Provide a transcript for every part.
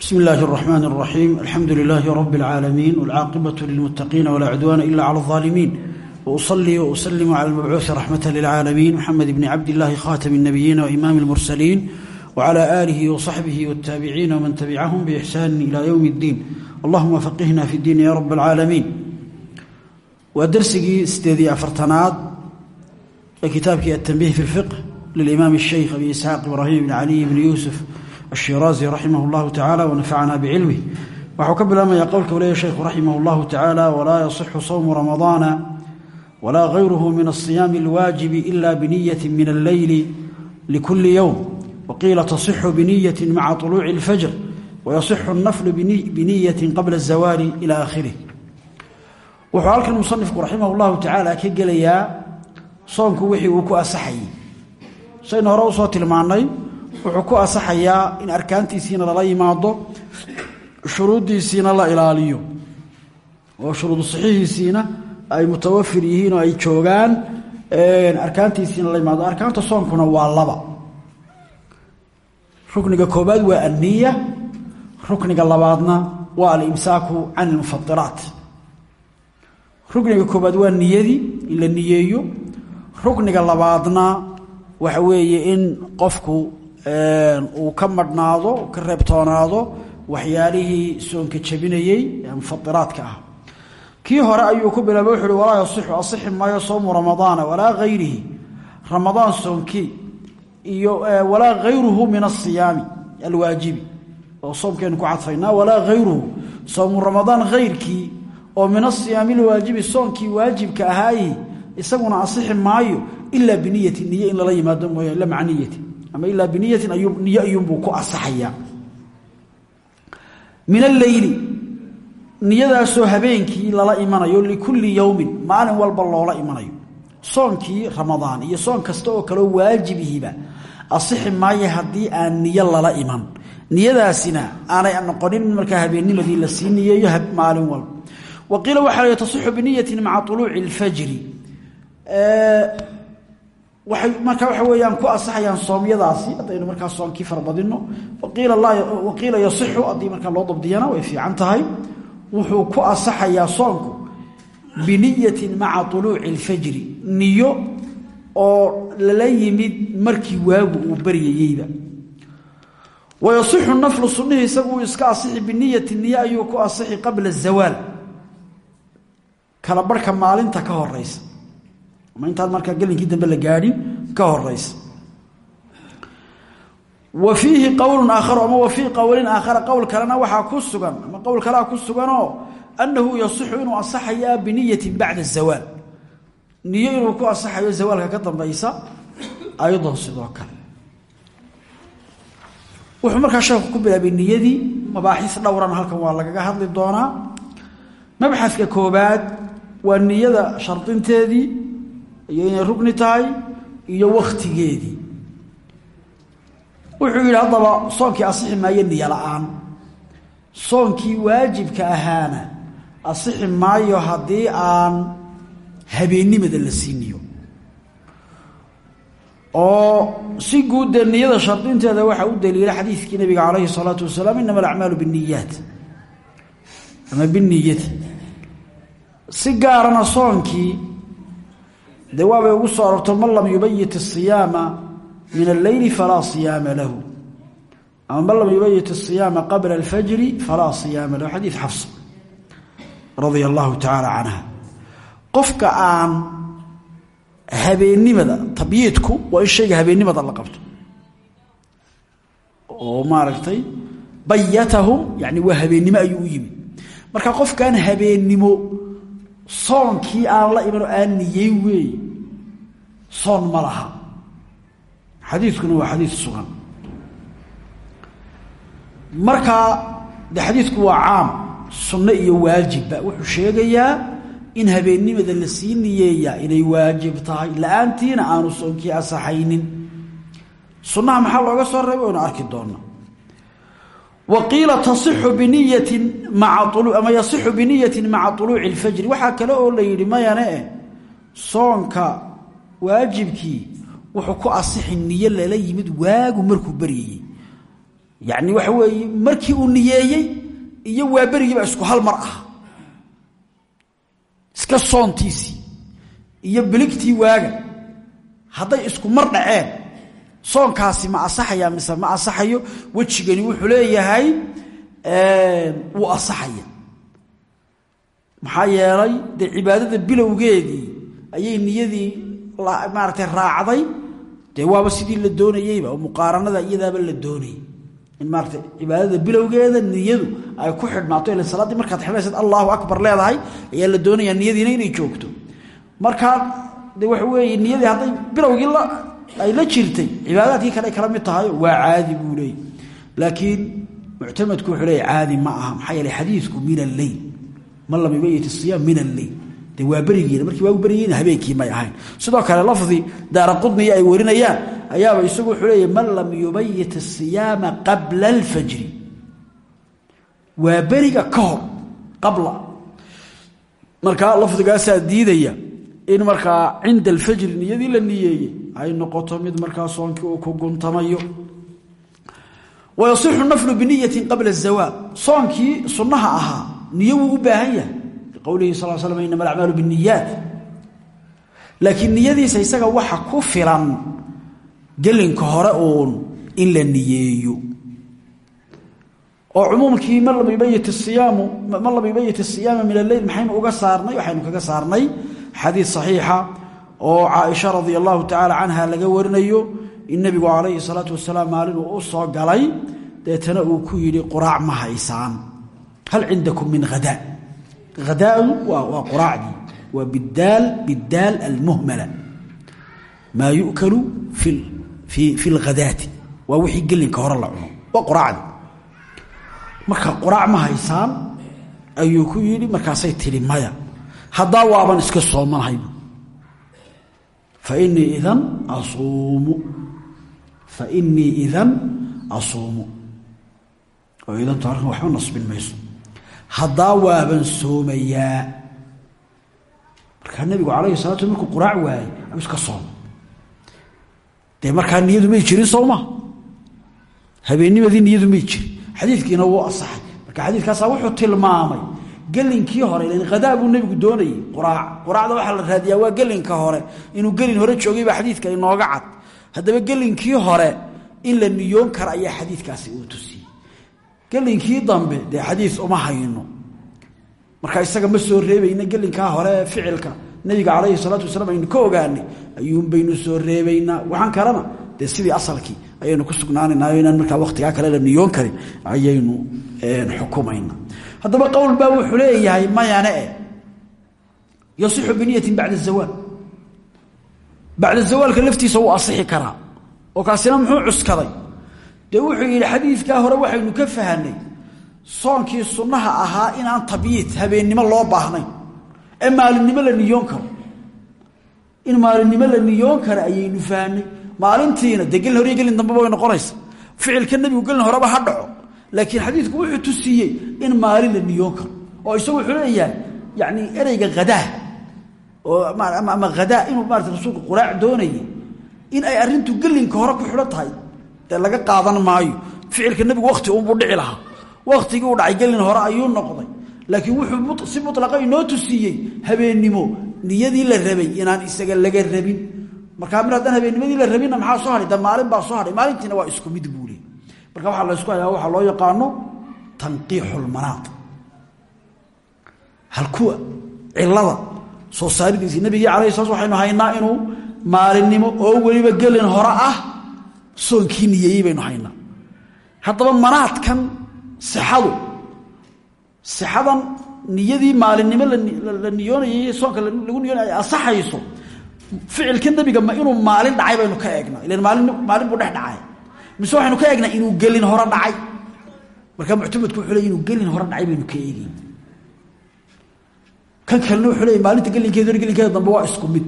bsmi اllahi الرحmn الرaxيim alxamdu لilaahi rb العaalamiin wاlcaaqibaة lilmutaqiina wlaa cudwana ila clى الظaalimiin wأصlii وأsلm clى اlmabcuuثi raxmaة lilcaalamiin mxamed bni cabd اllahi khatm الnabiyiina وimaam اlmursaliin wعlى آlihi وصaxbihi wالtaabiciina wman tabicahum bإxsani ilى ywm اddiin allahuma faqihna fi اdiin ya rab اlcaalamiin waa dersigii sideed iyo afartanaad ee kitaabkii aلtanbih fi اlfiqh lilimaam الsheykh abi isxaaq ibrahim bn caliy bni yuusuf الshiraazi raximah اllahu tacala wanafacana bicilmih waxuu ka bilaabmaya qowlka u leeya sheikhu raximah اllahu tacaala walaa yasixu sawmu ramadaana walaa gayruhu min aلصiyaami اlwaajibi ila biniyati min alleyli likuli yowm waqiila tasixu biniyati maca طuluuci اlfajr wayasixu اnaflu biniyati qabla الzawaali ila aakhirih wuxuu halkan musanifku raximah اllahu tacaala ka gelayaa soonku wixii uu ku asaxayey saynu hore usoo tilmaannay wuxuu ku asaxayaa in arkaantiisiina lala yimaado shuruuddiisiina la ilaaliyo oo shuruudu saxiixiisiina ay mutawafir yihiin oo ay joogaan arkaantiisiina la yimaado. Arkaanta soonkuna waa laba. Rukniga koobaad waa anniya rukniga labaadna waa alimsaaku can ilmufadiraat rukniga koobaad waa niyadii in la niyeeyo. Rukniga labaadna waxa weeye in qofku uu ka madhnaado ka reebtoonaado waxyaalihii soonka jabinayey ee mufadiraadka ah. Kii hore ayuu ku bilaabay wuxu uhi walaa yasixu asixi maayo soomu ramadaana walaa hayrihi ramadaan soonkii iyo walaa hayruhu min asiyaami alwaajibi oo soomkeenu ku cadfaynaa walaa hayruhu soomu ramadaan hayrkii oo min asiyaami alwaajibi soonkii waajibka ahaayi isaguna asixi maayo ilaa biniyati niye in lala yimaado mooya ila maca niyati ama ilaa biniyatin ayuu niyo ayuunbuu ku asaxayaa. Min alleyli niyadaasoo habeenkii lala imanayo likulli yowmin maalin walba loola imanayo. Soonkii ramadaan iyo soon kasta oo kaleo waajibihiba asixi maayo haddii aan niyo lala iman. Niyadaasina aanay noqonin markaa habeennimadii la sii niyeeyo maalin walba wa qiila waxaa la tasixu biniyatin maca uluuci اlfajri waxay markaa waxa weeyaan ku asaxayaan soomyadaasi haddaynu markaa soomkii farabadino waqiila yasixu haddii markaa loo dabdiyana way fiican tahay wuxuu ku asaxayaa soonku biniyatin maca uluuci اlfajri niyo oo lala yimid markii waagu uu baryayeyba. Wayasixu naflu sunihii isagu iska asixi biniyati niyo ku asixi qabla zawaal. Kala barhka maalinta ka horeysa intaan markaa gelinkii dambe la gaadhin ka horeysa wa fiihi qowlun aakharu ama wa fii qowlin aakhara qowl kalena waxaa ku sugan ama qowl kalea ku suganoo annahu yasixu inuu asaxayaa biniyatin bacda zawaal niyo inuu ku asaxayo zawaalka ka dambaysa ayadoo sidoo kale. Wuxuu markaa sheekhu ku bilaabay niyadii mabaaxiis dhowran halkan waa lagaga hadli niyada shardinteedii iyo inay rugni tahay iyo wakhtigeedii wuxuu yidhi haddaba soonkii asixi maayo niyo la'aan. Soonkii waajibka ahaana asixi maayo haddii aan habeennimada la siiniyo. Oo si guud dee niyada shardinteeda waxaa u daliila xadiidkii nabiga calayhi salaatu wasalaam inama alacmaalu binniyaat. Ama biniyati si gaarana soonkii dee waabay ugu soo arorto man lam yubayit asiyaama min alleyli falaa siyaama lahu. Ama man yubayit asiyaama qabla alfajri falaa siyaama lahu. Xadiid xafsa radia allahu tacaala canha. Qofka aan habeennimada tabyiidku in shayga habeennimada la qabto. Oo maaragtay bayatahum yani waa habeennimo ayuu u yimid. Marka qofkaan habeennimo soonkii aan la imanoo aan niyey weey soon ma laha. Xadiidkuna waa xadiid sugan. Markaa de xadiidku waa caam sunno iyo waajibba wuxuu sheegayaa in habeennimada la sii niyeeyaa inay waajib tahay la'aantiina aanu soonkii asaxaynin sunnaha maxaa looga soo reebay? Waynu arki doona wa qiila tasixu biniyatin maa ama yasixu biniyatin maca uluuci اlfajri waxaa kale oo la yidhi mayane soonka waajibkii wuxuu ku asixi niyo lala yimid waagu markuu baryayey yacni waxa weeye markii uu niyeeyey iyo waaberigiiba isku hal mar ah. Iska soontiisii iyo biligtii waaga. Hadday isku mar dhaceen soonkaasi ma asaxaya mise ma asaxayo? Wejigani wuxuu leeyahay wuu asaxaya. Maxaa yeelay dee cibaadada bilowgeedii ayay niyadii maaragtay raacday waaba sidii la doonayeyba oo muqaaranada iyadaaba la doonayay in maarata cibaadada bilowgeeda niyadu ay ku xidhnaato ila salaaddii markaad xidhnaysad allahu akbar leedahay ayaa la doonayaa niyadiina inay joogto. Markaa de waxa weeye niyadii hadday bilowgii ay la jirtay cibaadaadkii kale kala mid tahay waa caadi buu laakiin muctamadku wuxuu leeya caadi ma aha maxaa yeeley xadiidku min alleyl man lam yubayit asiyaam min alleyl de waa markii waagu beryigiina habeenkii may ahayn. Sidoo kale lafdi daara qudniya ay warinayaan ayaaba isagu wuxuu man lam yubayit asiyaama qabla alfajri. Waa beriga ka hor qabla. Markaa lafdigaasaa diidaya in markaa cinda alfajri niyadii la niyeeyey ay noqoto mid markaa soonkii uu ku guntamayo. Wayasixu naflu biniyatin qabla azawaal soonkii sunnaha ahaa niyo u baahan yahay liqowlihi sal slam inama alacmaalu biniyaat laakiin niyadiisa isaga waxa ku filan gelinka hore uun in la niyeeyo. Oo cumuumkii man lam yubayit siyaamu man lam yubayit asiyaama min alleyl maxaynu uga saarnay waxaynu kaga saarnay xadiid saxiixa oo caaisha radia allahu tacaala canha laga warinayo in nebigu calayhi salaatu wasalaam maalin uu u soo galay deetana uu ku yidhi quraac ma haysaan. Hal cindakum min hadaa hadaadu waa quraacdii. waa bidaal almuhmala. maa yu'kalu fi lghadaati waa wixii gelinka hore la cuno. Waa quraacdi. Marka quraac ma haysaan ayuu ku yidhi markaasay tidhi maya haddaa waaban iska soomanahayba fainii idan asuumu. Fainii idan asuumu. Oo idantu halkan waxba nasbin mayso haddaa waaban soomayaa. Markaa nebigu calayhi salatu sl markuu quraac waayey ayuu iska sooma dee markaa niyadu may jirin sowma habeennimadii niyadu may jirin. Xadiidkiina wuu asaxay marka xadiidkaasaa wuxuu tilmaamay gelinkii hore ilan hadaa buu nebigu doonayey quraac quraacda waxaa la raadiyaa waa gelinka hore. Inuu gelin hore joogay baa xadiidka inooga cad. Haddaba gelinkii hore in la niyoon kara ayaa xadiidkaasi uu tusiyey gelinkii dambe dee xadiid uma hayno. Marka isaga ma soo reebayna gelinkaa hore ficilka. Nebiga calayhi salaatu wasalaam aynu ka ogaanay ayuunbaynu soo reebaynaa waxaan kalena dee sidii asalkii ayaynu ku sugnaanaynayo inaan markaa wakhtigaa kale la niyoon karin ayaynu xukumayna. Haddaba qowl baa wuxuu leeyahay mayane e yasixu biniyatin bacda zawaal. Bacda zawaalka laftiisa wuu asixi karaa oo kaasina muxuu cuskaday dee wuxuu yidhi xadiidkaa hore waxaynu ka fahanay soonkii sunnaha ahaa inaan tabyiid habeennimo loo baahnayn ee maalinimo la niyoon karo. In maalinimo la niyoon karo ayaynu fahnay maalintiina dee hore gelin dambeba way noqonaysa. Ficilka nebigu gelin horeba ha dhaco. Laakiin xadiidku wuxuu tusiiyey in maalin la niyoon karo. Oo isagu wuxuu leeyahay yani ereyga hadaa oo ama hadaa inuu maarata rasuulku quraac doonayay in ay arrintu gelinka hore ku xidhan tahay dee laga qaadan maayo. Ficilka nebigu wakti unbuu dhici lahaa. Waktigii u dhacay gelin hore ayuu noqday. Laakiin wuxuu si mulaqa inoo tusiiyey habeennimo niyadii la rabay inaan isaga laga rabin. Markaa mir haddaan habeennimadii la rabinna maxaa soo hadhay maalin baa soo hadhay maalintiina waa isku mid buu leey marka waxaa laysku hayaa waxaa loo yaqaano tanqiixulmanaad halkuwa cilada soo saaridiisii nabigii calayhi salaam waxaynu haynaa inuu maalinimo oo weliba gelin hore ah soonkii niyeeyey baynu haynaa. Haddaba manaadkan sixadu sixadan niyadii maalinimo la niyoonayay soonka lagu niyoonay ay asaxayso ficilka nebiga ma inuu maalin dhacay baynu ka eegnaa. Ilan maalin maalin buu dhex dhacay. Mise waxaynu ka eegnaa inuu gelin hore dhacay. Markaa muctamadku wuxuu leey inuu gelin hore dhacay baynu ka eegeyn kan kalena wuxuu leey maalinta gelinkeeda gelinkeeda dambe waa isku mid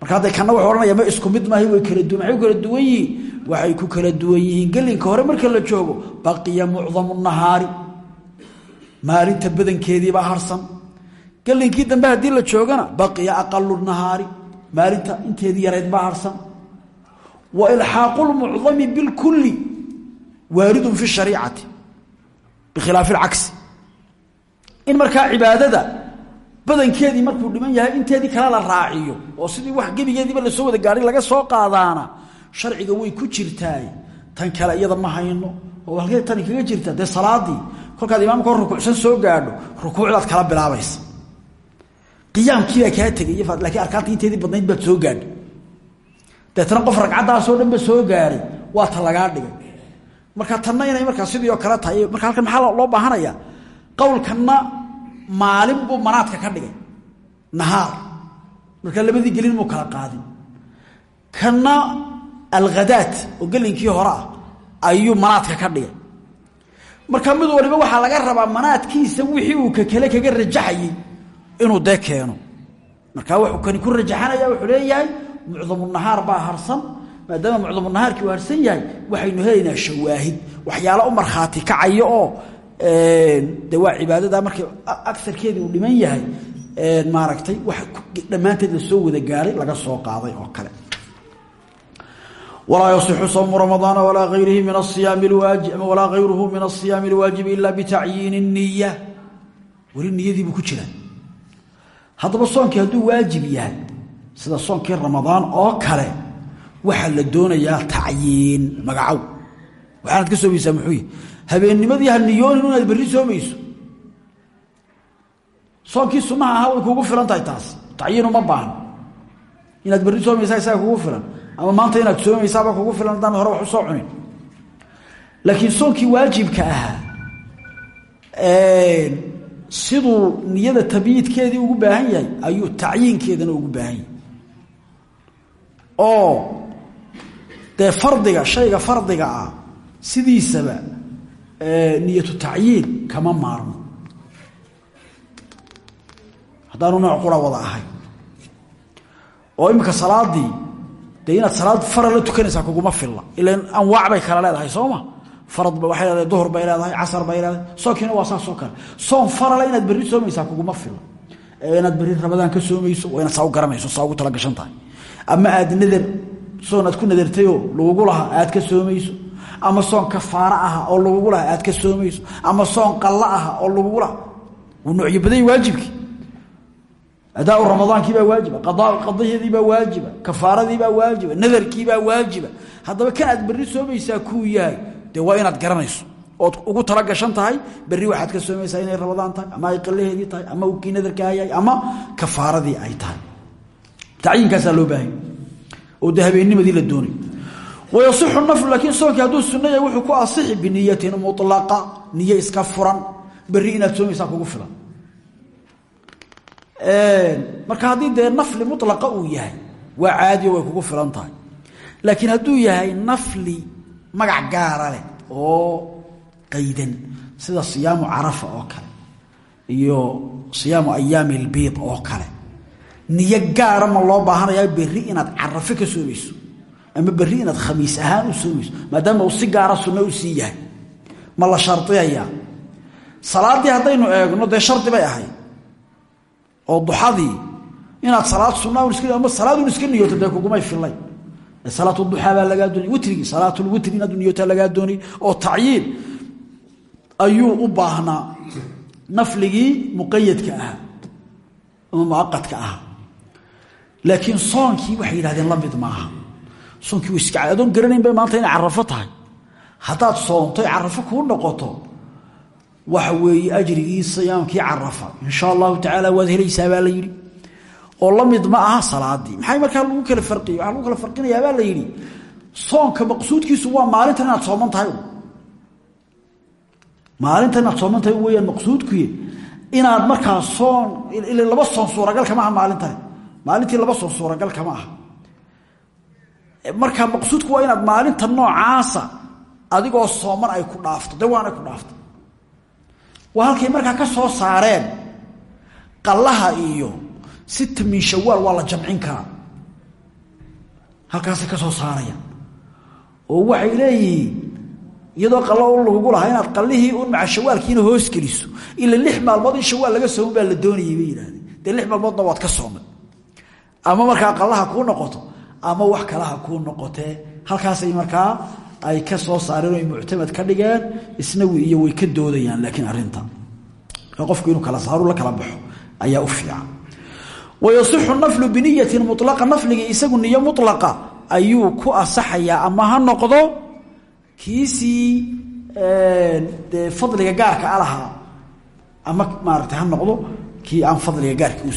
marka hadday kana wuxuu odhanaya ma isku mid maahay way kala duwan maxay kala duwan yihiin. Waxay ku kala duwan yihiin. Gelinka hore marka la joogo baqiya mucdamu nahaari. Maalinta badankeediibaa harsan. Gelinkii dambe haddii la joogana baqiya aqalu nahaari. Maalinta inteedii yarayd baa harsan. Wa ilxaaqu lmucdami bilkulli waaridun fi shariicati bikhilaafi alcagsi in markaa cibaadada badankeedii markuu dhiman yahay inteedii kale la raaciyo oo sidii wax gebigeediiba la soo wada gaadhay laga soo qaadaana sharciga way ku jirtaay. Tan kale iyada ma hayno oo halkee tani kaga jirta dee salaadii kolkaad imaamka hor rukuucsan soo gaadho rukuucdaad kala bilaabaysa qiyaamkiibaa kaa tegay laakiin arkaantii inteedii badnayd baad soo gaadhay deetana qof ragcaddaasoo dhan ba soo gaaray waa ta lagaa dhigay. Marka tanna inay markaa sidii oo kale tahay marka halkan maxaa loo baahanaya? Qowlkanna maalin buu manaadka ka dhigay. Nahaar. Marka labadii gelin muu kala qaadin. Kanna alghadaat oo gelinkii hore ah ayuu manaadka ka dhigay. Marka mid waliba waxaa laga rabaa manaadkiisa wixii uu kakale kaga rajaxayey inuu dee keeno. Markaa wuxuu kani ku rajaxanaya wuxuu leeyahay mucdamunahaar baa harsan. Maadaama mucdamunahaarkii uu harsan yahay waxaynu helaynaa shawaahid waxyaalo u markhaati kacaya oo de waa cibaadada markay agarkeedii uu dhiman yahay maaragtay wax dhammaanteed la soo wada gaaray laga soo qaaday oo kale. Walaa yasixu sawmu ramadaana walaa ayrihi min waajib walaa hayruhu min asiyaami alwaajibi ila bitacyiini niya weli niyadiibuu ku jiraa haddaba soonkii hadduu waajib yahay sida soonkii ramadaan oo kale waxaa la doonayaa tacyiin magacow waxaanad ka soomaysaa muxuu habeennimadii ha niyoonin inaad berri soomayso soonkii sunnaha ahaa way filan tahay taas. Tacyiinu ma baahno inaad berri soomaysaa isaga kugu filan. Ama maanta inaad soomaysaaba kugu filan haddaan hore wax soo cunin. Laakiin soonkii waajibka ahaa siduu niyada tabyiidkeedii ugu baahan yahay ayuu tacyiinkeedana ugu baahan yahay. Oo dee fardiga shayga fardiga ah sidiisaba niyatu tacyiin kama maarmo. Haddaanu nooc qura wada ahay. Oo imika salaadii dee salaad fara la tukanaysaa kuguma filla. Ilan anwaac bay kala leedahay sooma faradba waxay leedahay duhur bay leedahay casar bay leedahay. Soonkiina waa saasoo kale. Soon farala inaad berri soomaysaa kuguma filla. Inaad berri rabadaan ka soomayso waa inaad saa u garanayso saa ugu talagashan tahay. Ama aad nadar soon aad ku nadartayoo lagugu lahaa aad ka soomayso ama soon kafaaro aha oo lagugu lahaa aad ka soomayso. Ama soon qallo aha oo lagugu lahaa wuu noocyo badanya waajibkii adaa ramadaankiibaa waajiba qadaheediibaa waajiba kafaaradiibaa waajiba nadarkiibaa waajiba. Haddaba kan aad berri soomaysaa kuu yahay dee waa inaad garanayso. Ood ugu talagashan tahay berri waxaad ka soomaysaa inay ramadaan tahay ama ay qalaheedii tahay ama kii nadarkaa yahay ama kafaaradii ay tahay. Tacyiinkaasaa loo oo habeennimadii la doonay wayasixu naflu laakiin soonkii hadduu sunna yahay wuxuu ku asixi biniyatin mulaqa niyo iska furan berri inaad soomaysaa kugu filan marka haddii dee nafli mulaqa uu yahay waa caadiyo way kugu filan tahay laakiin hadduu yahay nafli magac gaara leh oo qaydan sida siyaamu carafa oo kale iyo siyaamu ayaami albiid oo kale niyo gaara ma loo baahanayaa berri inaad carafo ka ama berri inaad khamiis ahaan u soomayso maadaama uu si gaara sunno u sii yahay. Ma la shardiyayaa salaaddii haddaynu eegno dee shardi bay ahayd. Oo duxadii inaad salaad sunna ama salaadun iska niyooto dee kugumay filay salaat duxaa baa lagaa doonay. Witrigii salaatulwitri inaad niyootaa lagaa doonay. Oo tacyiin ayuu u baahnaa nafligii muqayadka ahaa ama muaqadka ahaa. Laakiin soonkii waxay yidhahdeen la maaha soonkii wa iska adoon garanayn bay maanta inay carafo tahay. Haddaad soonto carafo kuu noqoto waxa weeye ajrigii siyaamkii carafa insha allahu tacaala waad helaysaa baa la oo la ma aha salaadii. Maxay markaa lagu kala farqiy waxaa lagu kala farqinayaa baa la yidhi soonka maqsuudkiisu waa maalintan inaad sooman tahay. Maalintan inaad sooman tahay weyaan inaad markaa soon laba soon suuragal kama aha maalintii laba soon suuragal kama aha markaa maqsuudku waa inaad maalinta noocaasa adigoo sooman ay ku dhaafto de waanay ku dhaafto. Waa halkay markaa ka soo saareen qallaha iyo sita min shawaal waa la jamcin karaa. Halkaasay ka soo saarayaan oo waxay leeyihiin iyadoo qallo u lagugu lahaa inaad qallihii un maca shawaalkiina hoos geliso ila lix maalmood in shawaal laga sooman baa la doonayay bay yidhahdeen. Dee lix maalmoodna waad ka soomay ama markaa qallaha kuu noqoto ama wax kalaha kuu noqotee halkaasay markaa ay ka soo saareen ay muctamad ka dhigeen isnawi iyo way ka doodayaan laakiin arrinta. Qofku inuu kala saaro la kala baxo ayaa u fiican. Wayasixu naflu biniyatin mulaqa nafliga isagu niyo mulaqa ayuu ku asaxayaa ama ha noqdo kiisii dee fadliga gaarka a lahaa ama maarata ha noqdo kii aan fadliga gaarka u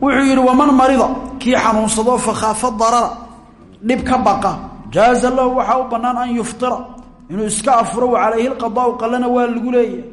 wuxuu yidhi waman marida? Kii xanuunsado fakhaafa darara dhib ka baqa. Jaaza lahu waxaa u bannaan an yuftira inuu iska afuro wa calayhi lqadaau qalana waa lagu leeyahay.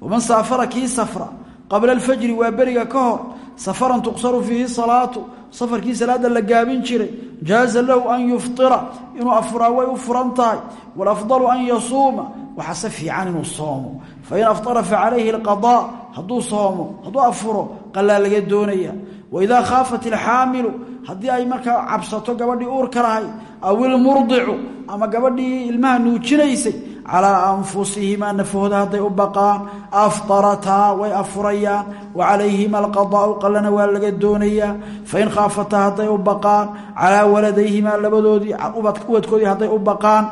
Waman saafara kii safra. Qabla alfajri waa beriga ka hor. Safaran tuqsaru fiihi salaatu. Safarkii salaada la gaabin jiray. Jaaza lahu an yuftira inuu afuraa way u furan tahay. Walafdalu an yasuuma. Waxase fiican inuu soomo. Fain aftara facalayhi alqadaa hadduu soomo hadduu afuro qalaa laga doonaya waidaa khaafat ilxaamilu haddii ay markaa cabsato gabadhii uurka lahay aw ilmurdicu ama gabadhii ilmaha nuujinaysay calaa anfusihimaa nafahooda hadday u baqaan aftarataa way afurayaan wa calayhima alqadaau qalana waa laga doonayaa fain khaafataa hadday u baqaan calaa waladayhimaa labadoodii ubadkoodii hadday u baqaan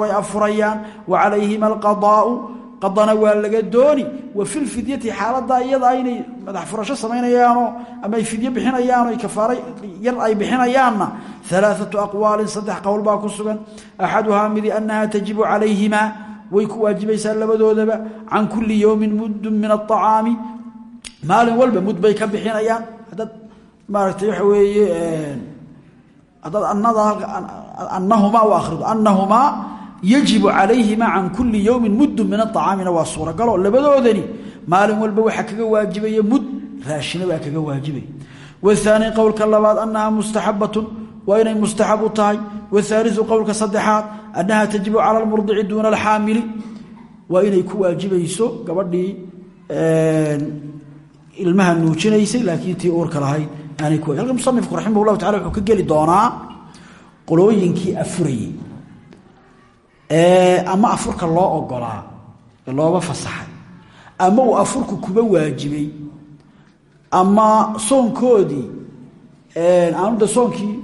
way afurayaan wa calayhima qadana waa laga dooni wa filfidyati xaaladaa iyada inay madax furasho samaynayaanoo ama ay fidyo bixinayaano kafaaro yar ay bixinayaanna alaaatu aqwaalin saddex qowl baa ku sugan. Axaduhaa midi annahaa tajibu calayhimaa way ku waajibaysaa labadoodaba can kulli yowmin muddun min aacaami maalin walba mud bay ka bixinayaan. Haddaad maaragtay waxa weeye haddaad anahumaa u akhrido. Anahumaa yajibu calayhima can kuli yowmin muddun min aacaamina waa suuragalo labadoodani maalin walba waxaa kaga waajibaya mud raashina baa kaga waajibaya wahaani qowlka labaad annahaa mustaxabatun waa inay mustaxab u tahay. Wahaaliu qowlka saddexaad annaha tajibu cala lmurdici duuna alxaamili waa inay ku waajibayso gabadhii ilmaha nuujinaysay laakiin tii uurka lahayd aanay ku halka musanifku raximah llahu tacala wuxuu ka ama afurka loo ogolaa looba fasaxay. Ama uu afurku kuba waajibay ama soonkoodii aanuda soonkii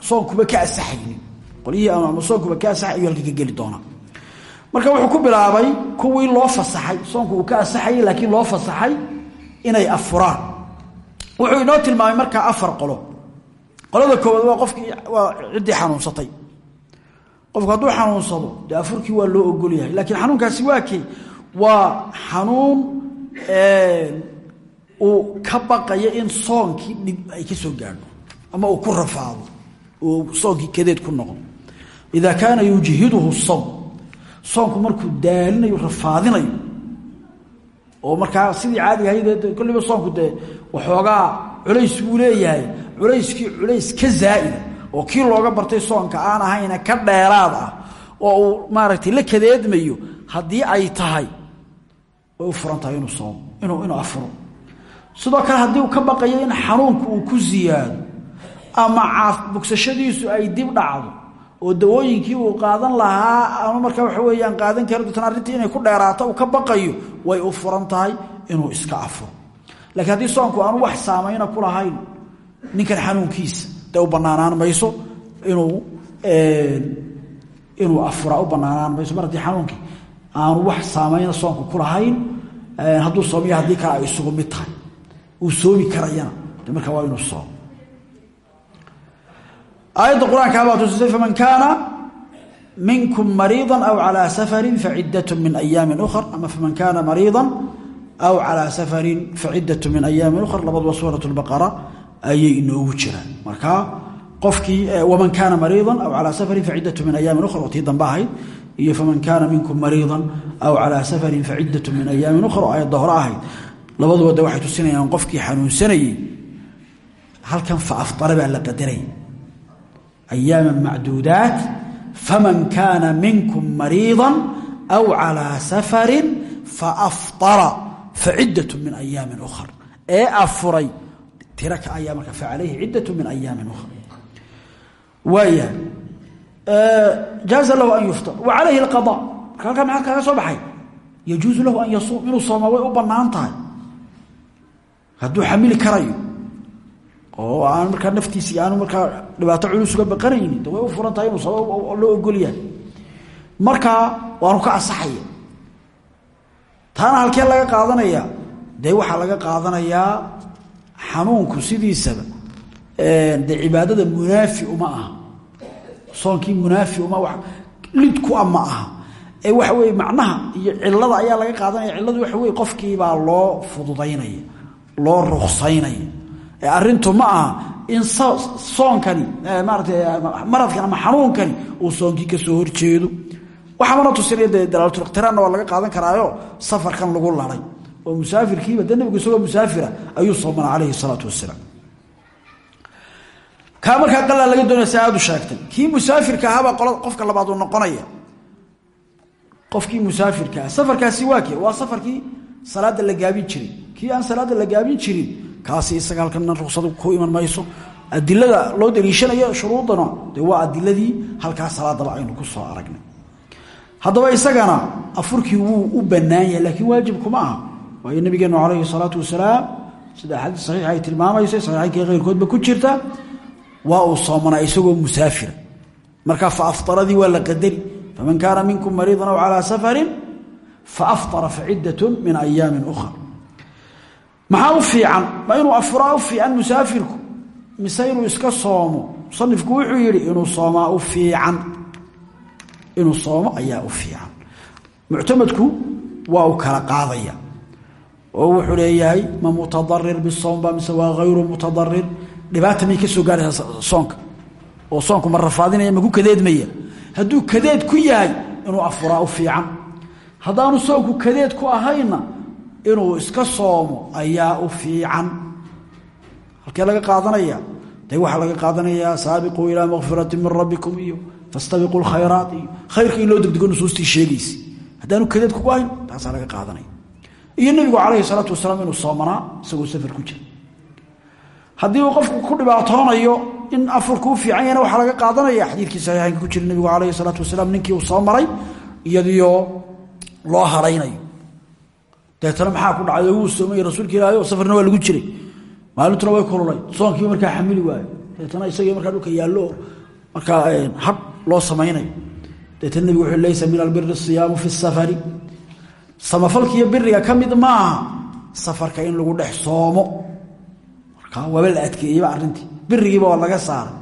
soonkuba ka asaxaynin. Qolyihii ama soonkuba ka asaxay ayuu halka ka geli doonaa. Marka wuxuu ku bilaabay kuwii loo fasaxay. Soonku ka asaxayay laakiin loo fasaxay inay afuraan. Wuxuu inoo tilmaamay markaa afar qolo. Qolada koowaad waa qofkii waa ciddii xanuunsatay qofku hadduu xanuunsado dee afurkii waa loo ogol yahay. Laakiin xanuunkaasi waa key waa xanuun uu ka baqayo in soonkii dhib ay ka soo gaadho ama uu ku rafaado uu soonkii kadeed ku noqdo. Idaa kaana yujhiduhu sawm soonku markuu daalinayo rafaadinayo oo markaa sidii caadiga ahayd kolliba soonku dee waxoogaa culays buu leeyahay culayskii culays ka zaa'ida oo kii looga bartay soonka aan ahayna ka dheeraad ah oo uu maaragtay la kadeedmayo haddii ay tahay way u inuu soomo inuu inuu afuro. Sidoo kale haddii uu ka baqayo in xanuunku uu ku siyaado ama caaf bogsashadiisu ay dib dhacdo oo dawooyinkii uu qaadan lahaa ama markaa waxa weeyaan qaadan kari doontaan arrintii inay ku dheeraato uu ka baqayo way u furan tahay inuu iska afuro. Laakiin haddii soonku aanu wax saamayna ku lahayn ninkan xanuunkiisa de u banaanaan mayso? Inuu inuu afuraa u banaanaan mayso? Mar haddii xanuunkii wax saameyna soonka ku lahayn hadduu soomiyo haddii kale ay isugu mid tahay. Uu soomi karayana de markaa waa inuu soomo. Aayadda qur'aankaa baa tusisay faman kaana minkum mariidan aw calaa safarin faciddatun min ayaamin ukhar ama faman kaana mariidan aw calaa safarin faciddatun min ayaamin ukhar labaduba suurat lbaqara ayay inoogu jiraan. Markaa qofkii eh, waman kaana mariida aw calaa safarin faciddatu min ayaamin ukhra oo tii iyo faman kaana minkum mariidan aw calaa safarin faciddatu min ayaamin ukhra oo aayadda hore ahayd. Waxay tusinayaan qofkii xanuunsanayey halkan fa afdale baa la badelay ayaaman macduudaat faman kaana minkum mariida aw calaa safarin faafdara faciddatu min ayaamin ukhar ee afuray tiraka ayaa marka facalayhi ciddatu min ayaamin ukhra. Waaya jaaza lahu an yuftar wa calayhi alqada. Marka halkaa maxaa kaaga soo baxay? Yajuusu lahu an yasuum inuu soomaa way u bannaan tahay. Hadduu xamili karayo oo aan markaa naftiisi aanu markaa dhibaato culus uga baqanayni de way u furan tahay inuu sooma loo ogolyahay. Markaa waanu ka ansaxaya taana halkee laga qaadanaya xanuunku sidiisaba dee cibaadada munaafi uma aha. Soonkii munaafi uma wa lid ku a ma aha. Ee waxa weye macnaha iyo cilada ayaa laga qaadanaya. Ciladu waxa weye qofkiibaa loo fududaynaya loo ruksaynaya ee arintu ma aha in soonkani maarata maradkan ama xanuunkani uu soonkii ka soo horjeedo. Waxaa mana tusinaya dee dalaalatuliqtiraanna waa laga qaadan karaayo? Safarkan lagu laday oo musaafirkiiba dee nabigu isagoo musaafira ayuu soomana calayhi salaatu wasalaam. Kaa markaa qalaa laga doonaya si aada u sheegtay. Kii musaafirka ahaabaa qolada qofka labaad uu noqonaya. Qofkii musaafirka ah safarkaasi waa kee waa safarkii salaada la gaabin jiray. Kii aan salaada la gaabin jirin kaasi isaga halkana ruksadu ku iman mayso. Adilada loo daliishanayo shuruudana dee waa adiladii halkaa salaadaba aynu ku soo aragnay. Haddaba isagana afurkii wuu u waayo nabigeenu calayhi salaatu wasalaam sida axaadiis saxiixa ay tilmaamayso saxiixaynkai keyrkoodba ku jirta waa uu soomanaa isagoo musaafira markaa fa aftaradii waa la qadari. Faman kaana minkum mariidan aw calaa safarin faafطara faciddatun min ayaamin ukhra. Maxaa u fiican? Ma inuu afuraa u fiican musaafirku? Mise iska soomo? Musanifku wuxuu yidhi inuu soomaa u fiican. Inuu soomo ayaa u fiican. Muctamadku waa kala qaadaya oo wuxuu leeyahay ma mutadarir bisowmba mise waa hayru mutadarir? Dhibaata may ka soo gaaraysaa oo soonku ma rafaadinaya maku kadeedmaya hadduu kadeed ku yahay inuu afuraa u fiican. Haddaanu soonku kadeed ku ahayna inuu iska soomo ayaa u fiican. Halkee laga qaadanaya de waxaa laga qaadanayaa saabiquu ilaa makfirati min rabbikum iyo fastabiquu lkhayraat iyo loo degdego nusuustii sheegaysa haddaanu kadeed kugu ahayn taasaa laga qaadanaya iyo nebigu calayhi salaatu wasalaam inuu soomanaa isagoo safar ku jira. Haddii uu qofku ku dhibaatoonayo in afurku u fiican yahna waxaa laga qaadanaya xadiidkii saxiixaynka ku jira nebigu calayhi salaatu wasalaam ninkii uu soo maray iyadiyo loo haraynayo. Deetana maxaa ku dhacay wuu soomay rasuulka ilaahay oo safarna waa lagu jiray. Maalintuna way kululay. Soonkiiba markaa xamili waayo. Deetana isagii markaa dhulka yaallo markaa hab loo samaynayo. Deetana nebigu wuxuu laysa min albiri siyaamu fi safari samafalkiiyo biriga ka mid maaha safarka in lagu dhex soomo. Markaa waaba la adkeeyeyba arrintii birigiiba waa laga saaray.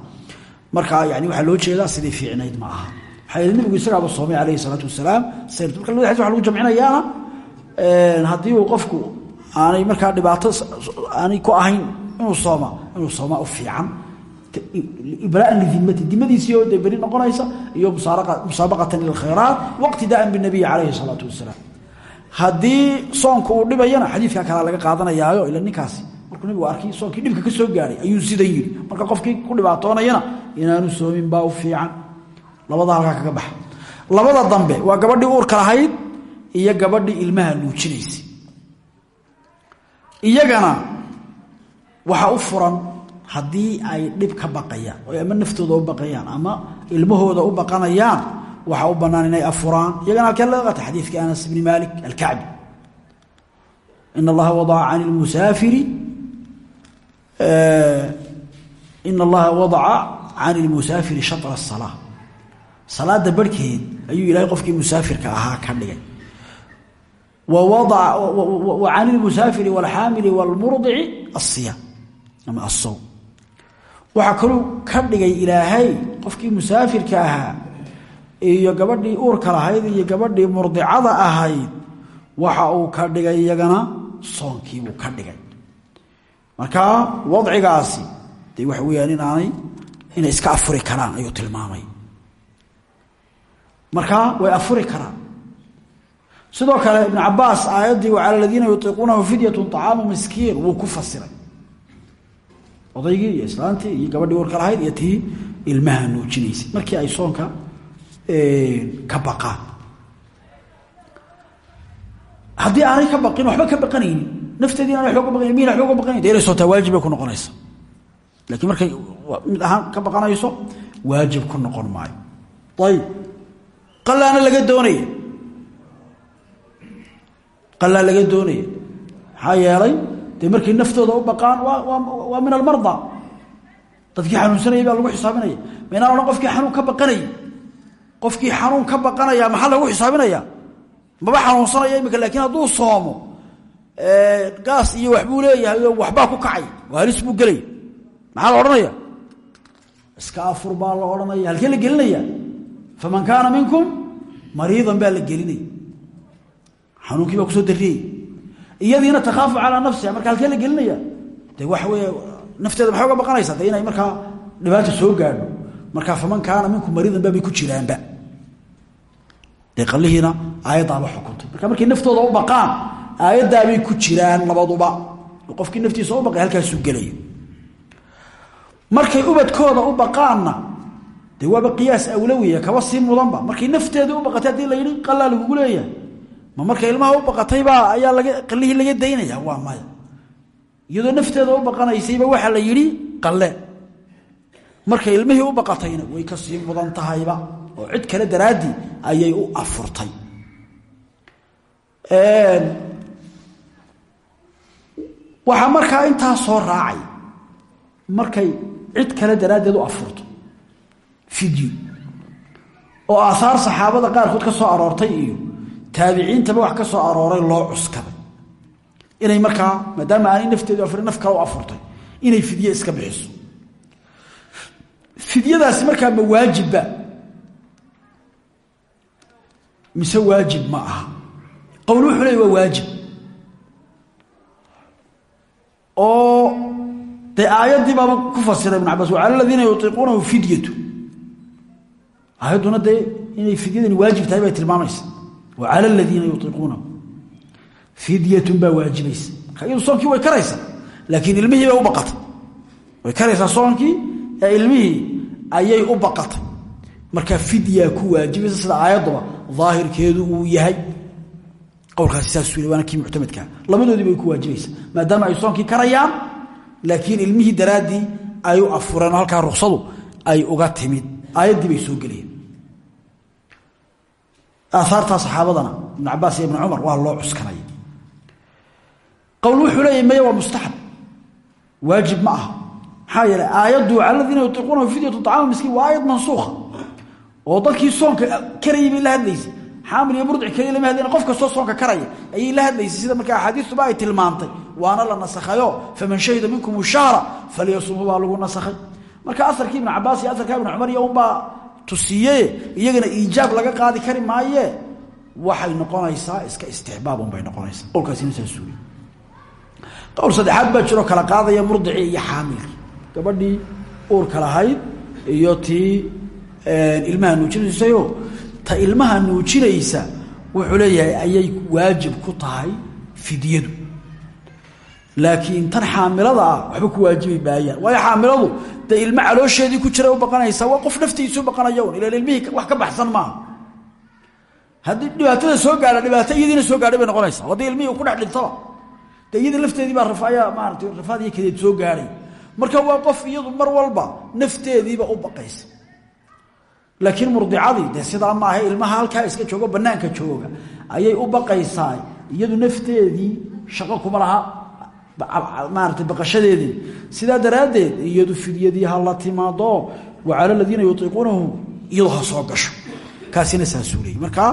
Markaa yani waxaa loo jeedaa sidii fiicnayd ma aha. Maxaa yeele nebigu isagaaba soomay calayhi salaatu wasalaam sayr marka labada waxa lagu jamcinayaana haddii uu qofku aanay markaa dhibaato aanay ku ahayn inuu sooma inuu soomaa u fiican. Ibraan lidimati dimadiisii oo dee beri noqonaysa iyo musaabaqatan ila alkhayraat waqtidaa'an binabiyi calayhi salaatu wasalaam haddii soonka uu dhibayana xadiidkaa kalaa laga qaadanayaayo ila ninkaasi. Markuu nabigu arkay soonkii dhibka ka gaaray ayuu sidan yidhi. Marka qofkii ku dhibaatoonayana inaanu soomin baa u fiican. Labada halkaa kaga baxa. Labada dambe waa gabadhii uurka lahayd iyo gabadhii ilmaha nuujinaysay iyagana waxa u furan haddii ay dhib ka baqayaan oo ama naftooda u baqayaan ama ilmahooda u baqanayaan waxaa u bannaan inay afuraan. Iyagana halkee laga qata xadiidka anas bni malik alkacbi. In allaha wadaca can lmusaafiri in allaha wadaca can ilmusaafiri shatra asalaa salaada barhkeed ayuu ilaahay qofkii musaafirka ahaa ka dhigay. Can ilmusaafiri wاlxaamili wاlmurdici asiyaam ama asowm waxaa kaluu ka dhigay ilaahay qofkii musaafirka ahaa iyo gabadhii uurka lahayd iyo gabadhii murdicada ahayd waxa uu ka dhigay iyagana soonkiibuu ka dhigay. Marka wadcigaasi dee waxa weyaan inaanay inay iska afuri karaan ayuu tilmaamay. Marka way afuri karaan. Sidoo kale ibn cabaas aayaddii wacala aladiina yutiiquunahu fidyatu طacaamu miskiin wuu ku fasiray. Odaygii iyo islaantii iyo gabadhii uurka lahayd iyo tii ilmaha nuujinaysay markii ay soonka ka baqaan haddii aanay ka bain waxba ka baqanaynin nafteedii ana waba ka miina waba ka baqanayn de inay soontaa waajib ku noqonaysa. Lakiin markay mid ahaan ka baqanayso waajib ku noqon maayo. Ayib qalaana laga doonaya qalaa laga doonaya maxaa yeelay dee markay naftooda u baqaan waa min almarda. Dadkii xanuunsanayay lagu xisaabinaya ma qofkii xanuun ka baqanayay qofkii xanuun ka baqanaya maxaa lagu xisaabinaya? Maba xanuunsanaya imika laakiin hadduu soomo gaas iyo waxbuu leeyahay oo waxbaa ku kacay oo halis buu gelaya maxaa la odhanaya? Iska afur baa la odhanaya halkee la gelinaya? Faman kaana minkum mariidan baa la gelinaya xanuunkii baa ku soo dariyey. Iyadiina takhaafu calaa nafsiha marka halkee la gelinaya de waxa wey nafteeda maxay uga baqanaysaa? De inay markaa dhibaata soo gaadho. Markaa faman kaana minkum mariidan babay ku jiraanba dee qalihiina aayaddaaba xukuntay. Marka markay naftooda u baqaan aayaddaabay ku jiraan labaduba. Qofkii naftiisa u baqay halkaasuu gelaya markay ubadkooda u baqaanna dee waaba qiyaas awlawiya kaba sii mudanba. Markay nafteeda u baqatay haddii la yidhi qalaa lagugu leeyahay ma markay ilmaha u baqataybaa ayaa laga qalihii laga daynaya? Waa maya. Iyadoo nafteeda u baqanaysayba waxaa la yidhi qalle. Markay ilmihii u baqatayna way ka sii mudan tahayba oo cid kale daraaddii ayay u afurtay. Waxaa markaa intaa soo raacay markay cid kale daraaddeed u afurto. Fidyo oo aahaar saxaabada qaarkood ka soo aroortay iyo taabiciintaba wax ka soo arooray loo cuskaday. Inay markaa maadaama aanay nafteedu afurin naf kale u afurtay. Inay fidye iska bixiso. Fidyadaasi markaa ma waajibba mise waajib ma aha. Qowl wuxuu leey waa waajib. Oo dee aayaddii baaba ku fasiray ibn cabaas wacala aladiina yutiiquunahu fidyatu. Aayadduna dee inay fidyadani waajib tahay bay tilmaamaysa wa cala aladiina yutiiquunahu fidyatun baa waajibaysa. Marka iyadu soonkii way karaysaa laakiin ilmihii bay u baqatay. Way karaysaa soonkii ee ayay u baqatay. Marka fidyaa ku waajibaysa sida aayadduba daahirkeedu uu yahay qowlkaasi saas wy waana kii muctamadkaa labadoodii bay ku waajibaysa maadaama ay soonkii karayaan laakiin ilmihii daraaddii ay u afureen oo halkaa ruksadu ay uga timid. Aayaddii bay soo gelayeen. Aahaartaa saxaabadana ibnu cabaas iyo ibnu cumar waa loo cuskanaya qowl wuxuu leeyahy maya waa mustaxab waajib ma aha. Maxaa yeeley aayaddu cala yutiiquunahu fidyatu طacaama miskiin waa aayad mansuukha oo dadkii soonka karayay bay la hadlaysay iyo murdic keliya lama hadlayna qof kastoo soonka karaya ayay la hadlaysay sida marka axaadiistuba ay tilmaantay waana la nasakhayo faman shahida minkum shahra falyasumhu baa lagu nasakhay. Marka aarkii ibnu cabaas iyo aarkaa ibnu cumar iyo unbaa tusiiye iyagana iijaab laga qaadi kari maaye waxay noqonaysaa iska istixbaab unbay noqonaysaa. Qowlkaasina saa suuliy qowl saddexaad baa jiroo kala qaadaya murdicii iyo xaamilkii gabadhii uurka lahayd iyo tii ilmaha nuujinaysayo ta ilmaha nuujinaysa wuxuu leeyahay ayay waajib ku tahay fidyadu. Laakiin tan xaamilada ah ku waajibi maayaan waayo xaamiladu dee ilmo caloosheedii ku jira u baqanaysa waa qof naftiisu baqanaya un ilan ilmihii wax ka baxsan maaha. Haddii dhibaatada soo gaadha dhibaato iyadiina soo gaadhay bay noqonaysaa. Haddii ilmihii ku dhex dhintaba dee lafteedii baa rafaaya maarata rafaad kadeed soo gaadhay. Marka waa qof iyadu mar walba nafteediiba u baqaysa laakiin murdicadii dee sidaa maaha ilmaha halkaa iska joogo banaanka jooga ayay u baqaysaa iyadu nafteedii shaqo kuma laha maarata baqashadeedii. Sidaa daraaddeed iyadu fidyadii ha la timaado wa cala aladiina yutiiquunahu iyadu ha soo gasho. Kaasina saasuu leeyay markaa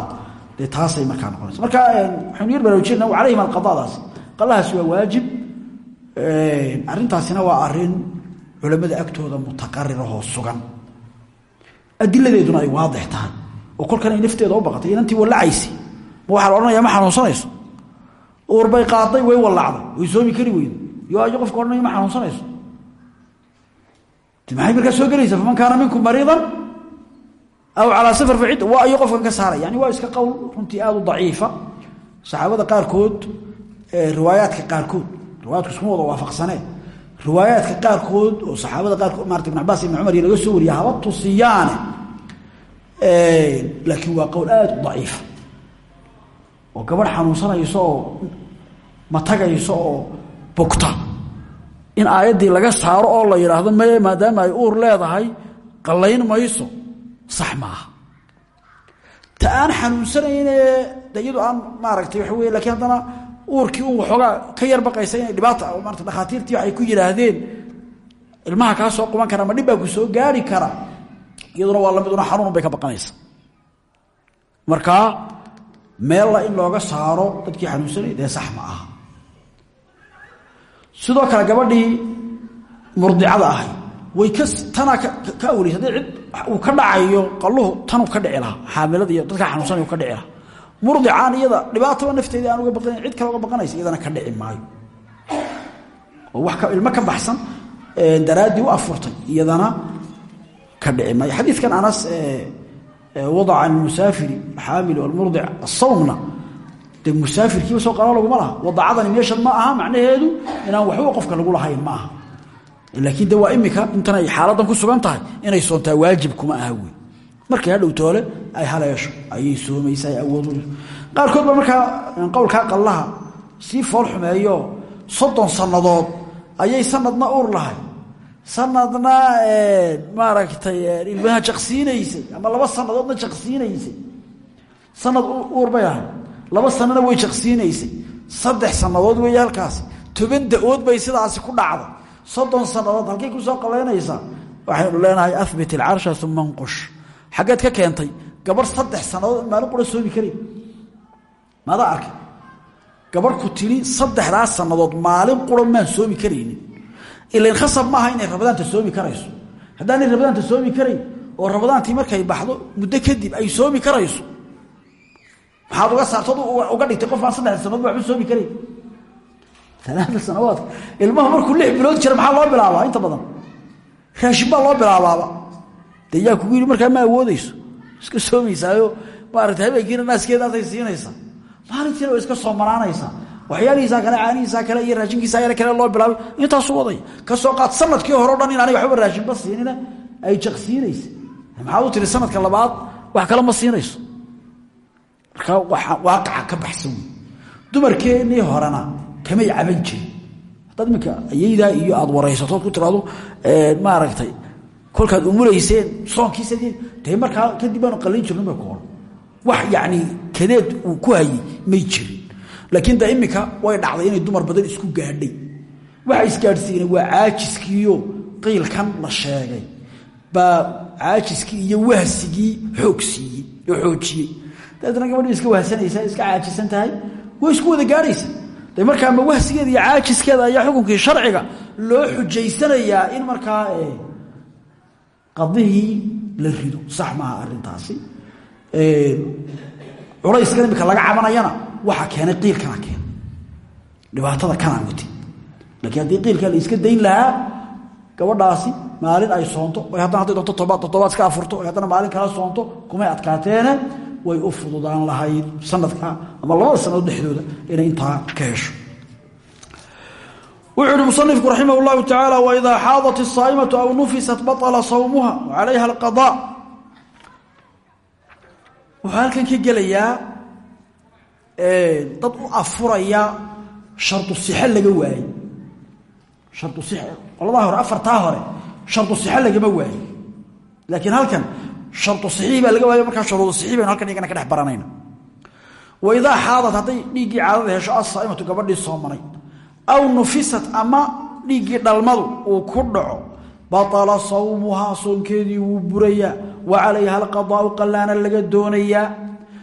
taasay markaa noqonaysa. Marka waxaynu yar baraarujinna calayhim alqadadaasi qalahaasi waa waajib. Arrintaasina waa arrin culamada agtooda mutaqarirahoo sugan adiladeeduna ay waadix tahay oo kolkan ay nafteeda u baqatay inantii wallacaysa ma waxaa la odhanaya ma xanuunsanayso. Uurbay qaaday way wallacday way soomi kari weydo yo ayo qofka odhanaya ma xanuunsanayso. Maxay markaa soo gelaysa faman kaana minkum mariidan aw calaa safar facid waa ayo qofkan ka saaray. Yani waa iska qowl runtii aada u daciifa. Saxaabada qaarkood riwaayaadka qaarkood riwayadku iskuma wada waafaqsaneen riwaayaadka qaarkood oo saxaabada qaarkood maarata ibn cabaas ibn cumar iyo laga soo wariya haba tusiyaane. Laakiin waa qowl aada u daciifa oo gabadh xanuunsanayso oo matagayso oo bogta. In aayaddii laga saaro oo la yidhaahdo maye maadaama ay uur leedahay qallayn mayso sax maaha ta aan xanuunsanayne de iyadu aan maaragtay waxa lakiin haddana uurkii un waxoogaa ka yar baqaysa inay dhibaata maarata dhakhaatiirtii waxay ku yidhaahdeen ilmaha kaa soo quban kara ma dhib ku soo gaari kara iyaduna waa lamiduna xanuun bay ka baqanaysa markaa meella in looga saaro dadkii xanuunsanay dee sax ma aha. Sidoo kale gabadhii murdicada ahay way ka tanaa ka awleysa cid uu ka dhacayo qaluhu tanuu ka dhici xaamilada iyo dadka xanuunsanay ka dhici murdicaan iyada dhibaataba nafteedii aan uga baqanayn cid kale uga baqanaysa iyadana ka dhici maayo. Oo wax ilmo ka baxsan daraaddii u afurtay iyadana ka dhici maayo. Xadiidkan anas wadaca almusaafiri alxaamili walmurdic asawmna dee musaafirkiiba soo qala laguma laha. Wadacadani meeshan ma aha macnaheedu inaan waxba qofka lagu lahayn ma aha. Laakiin de waa imika intan ay xaaladan ku sugan tahay inay soontaa waajib kuma aha markay hadhow toole ay haleesho ayay soomaysa ay awood qaarkood ba markaa qowlkaa qallaha sii fool xumeeyo soddon ayay sanadna uur lahay sanadna maaragtay ilmaha jaqsiinaysay ama laba sanadoodna jaqsiinaysay. Sanad uur bay laba sanana way jaqsiinaysay. Saddex sannadood wey halkaasi toban da'ood bay sidaasi ku dhacday. Soddon sannadood halkay ku soo qalaynaysaa waxaynu leenahay abit ilcarsha uma nqush xaggeed ka keentay. Gabarh saddex sannadood maalin qura soomi karayn maadaa arkay gabarh ku tidhi saddexdaas sannadood maalin qura maan soomi karaynin. Ilan khasab maaha inay rabadaanta soomi karayso. Haddaanay rabadaanta soomi karayn oo rabadaantii markay baxdo muddo kadib ay soomi karayso. Maxaad uga saartood uga dhigtay qof aan saddex sanadood waxba soomi karayn alaada sanawaad ilmaha markuu lix bilood jira maxaa loo bilaabaa? Inta badan. Raashin loo bilaabaaba yaa kugu yidhi markaa ma awoodeyso iska soomaysaayo maarata habeenkiina naaskeedaasay siinaysaa maalintiina way iska soomanaanaysaa waxyaalihiisaa kale caanihiisaa kale iyo raashinkiisa yar kale loo bilaabay. Intaasu waday. Ka soo qaad sannadkii hore o dhan in aniga waxba raashinba siinina. Ay jaqsiinaysa. Maxaad u sanadka labaad wax kale ma siinayso. Marka waaqaca ka baxsan wey dumarkeennii horena kamay caban jirin. Haddaad iminka ayaydaa iyo aada waraysatood ku tiraado maaragtay kolkaad umulayseen soonkiisadii dee markaa kadib baanu may ku ohan wax yacni kadeed uu ku hayey may jirin. Laakiin da iminka way dhacday inay dumar badan isku gaadhay. Waxa isgaadhsiiyeen waa caajiskiiyo qiilkan la sheegay. Baa caajiskii iyo wahsigii xoog siiyey oo xoojiyey dabeetna iska wahsanaysaa iska caajisan tahay. Way isku wada gaadhaysa de markaa ma wahsigeeda iyo caajiskeeda ayaa xukunkii sharciga loo xujaysanayaa in markaa qadihii la rido sax maaha arintaasi culayskan imika laga cabanayana waxa keenay qiilkana keena dhibaatada kanaa wati laakiin haddii qiilkaa la iska dayn lahaa gabadhaasi maalin ay soonto haddana hadday doonto toddobaad iska afurto haddana maalin kala soonto kumay adkaateene way u fududaan lahayd sanadka ama labada sanadood dhexdooda inay intaa ka hesho wuxuu uhi musanifku raximah اllahu tacaala waidaa xaadat الsaa'imatu aw nufisat baطla sawmuha wacalayha alqaضاء wuxuu halkan ka gelayaa dad u afuraya shardu sixe laga waayey shardu si qoladaa hore afartaa hore shardu sixe lagama waaye laakiin halkan shardu sixii baa laga waayo markaa shuruudu sixii baynu halkan iyagana ka dhex baranayna waidaa xaadad hadday dhiiggii caadada hesho assaa'imatu gabadhii soomanay aw nufisat ama dhiiggii dhalmadu uu ku dhaco baطala sawmuhaa soonkeedii wuu burayaa wa calayha alqadaau qallaana laga doonayaa.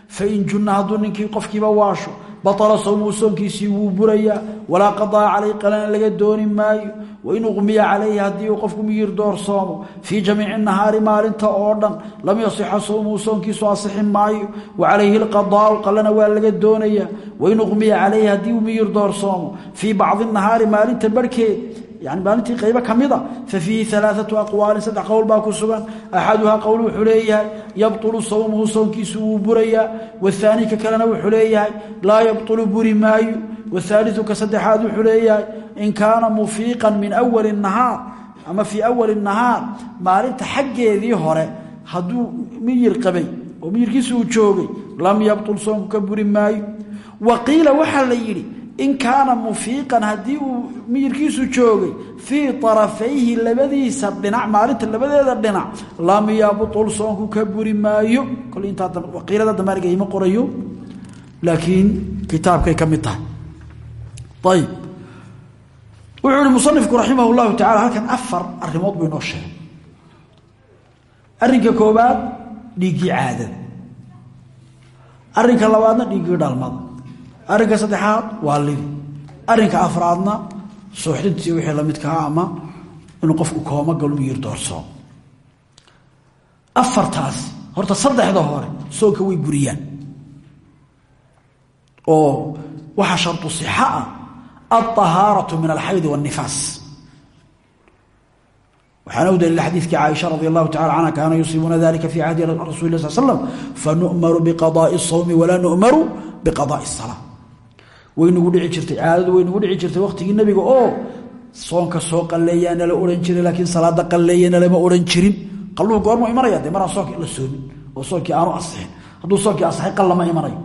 Fain junna hadduu ninkii qofkiiba waasho baطala sawmuhu soonkiisii wuu burayaa walaa qadaa calayh qallaana laga dooni maayo wain uqmiya calayhi haddii uu qofku miyir doorsoomo fii jamiici nahaari maalinta oo dhan lam yasixa sawmuhu soonkiisu asixi maayo wa calayhi alqadaau qallana waa laga doonayaa wain uqmiya calayhi haddii uu miyir doorsoomo fii bacdi nahaari maalinta barhkeed yani maalintii qaybo ka mid a fa fiihi alaaatu aqwaalin saddex qowl baa ku sugan axaduhaa qowl wuxuu leeyahay yabtulu sawmuhu soonkiisu wuu burayaa waaani ka kalena wuxuu leeyahay laa yabtulu buri maayo waaaliu ka saddexaad wuxuu leeyahay in kaana mufiiqan min wali nahaar ama fii awali nahaar maalinta xaggeedii hore hadduu miyir qabay oo miyirkiisu uu joogay lam yabtul soonku ka buri maayo wa waxaa la yidhi in kaana mufiiqan haddii uu miyirkiisu joogay fii طarafayhi labadiisa dhinac maalinta labadeeda dhinac lam yabطul soonku ka buri maayo. Kole intaqiilada dambe aniga ima qorayo laakiin kitaabkay ka mid wuxuu ihi musanifku raximah llahu tacala halkan afar arrimood buu inoo sheegay. Arrinka koobaad dhiiggii caadada. Arrinka labaadna dhiiggii dhalmada arrinka saddexaad waa lidi arrinka afraadna sooxdintii wixii lamidkaa ama inuu qofku kooma galu yir doorsoo afartaas horta saddexda hore soonka way buriyaan oo waxaa shardu sixa ah alطahaaraةu min alxaydi wالnifaas waxaana u daliila xadiidkii caaisha radi allahu tacala canha kaana yusiibuna dalika fi cahdi rasuli lah sl slam fanu'maru biqadaءi الsawmi walaa nu'maru biqadaءi الsalaa way nagu dhici jirtay caadadu way nagu dhici jirtay waqtigii nebiga oo soonka soo qalleeyaana la odhan jiray laakiin salaada qalleeyana lama odhan jirin. Qalluhu goormu imanaya dee maraan soonki la soomin oo soonkii aanu asixin hadduu soonkii asixay qal lama imanayo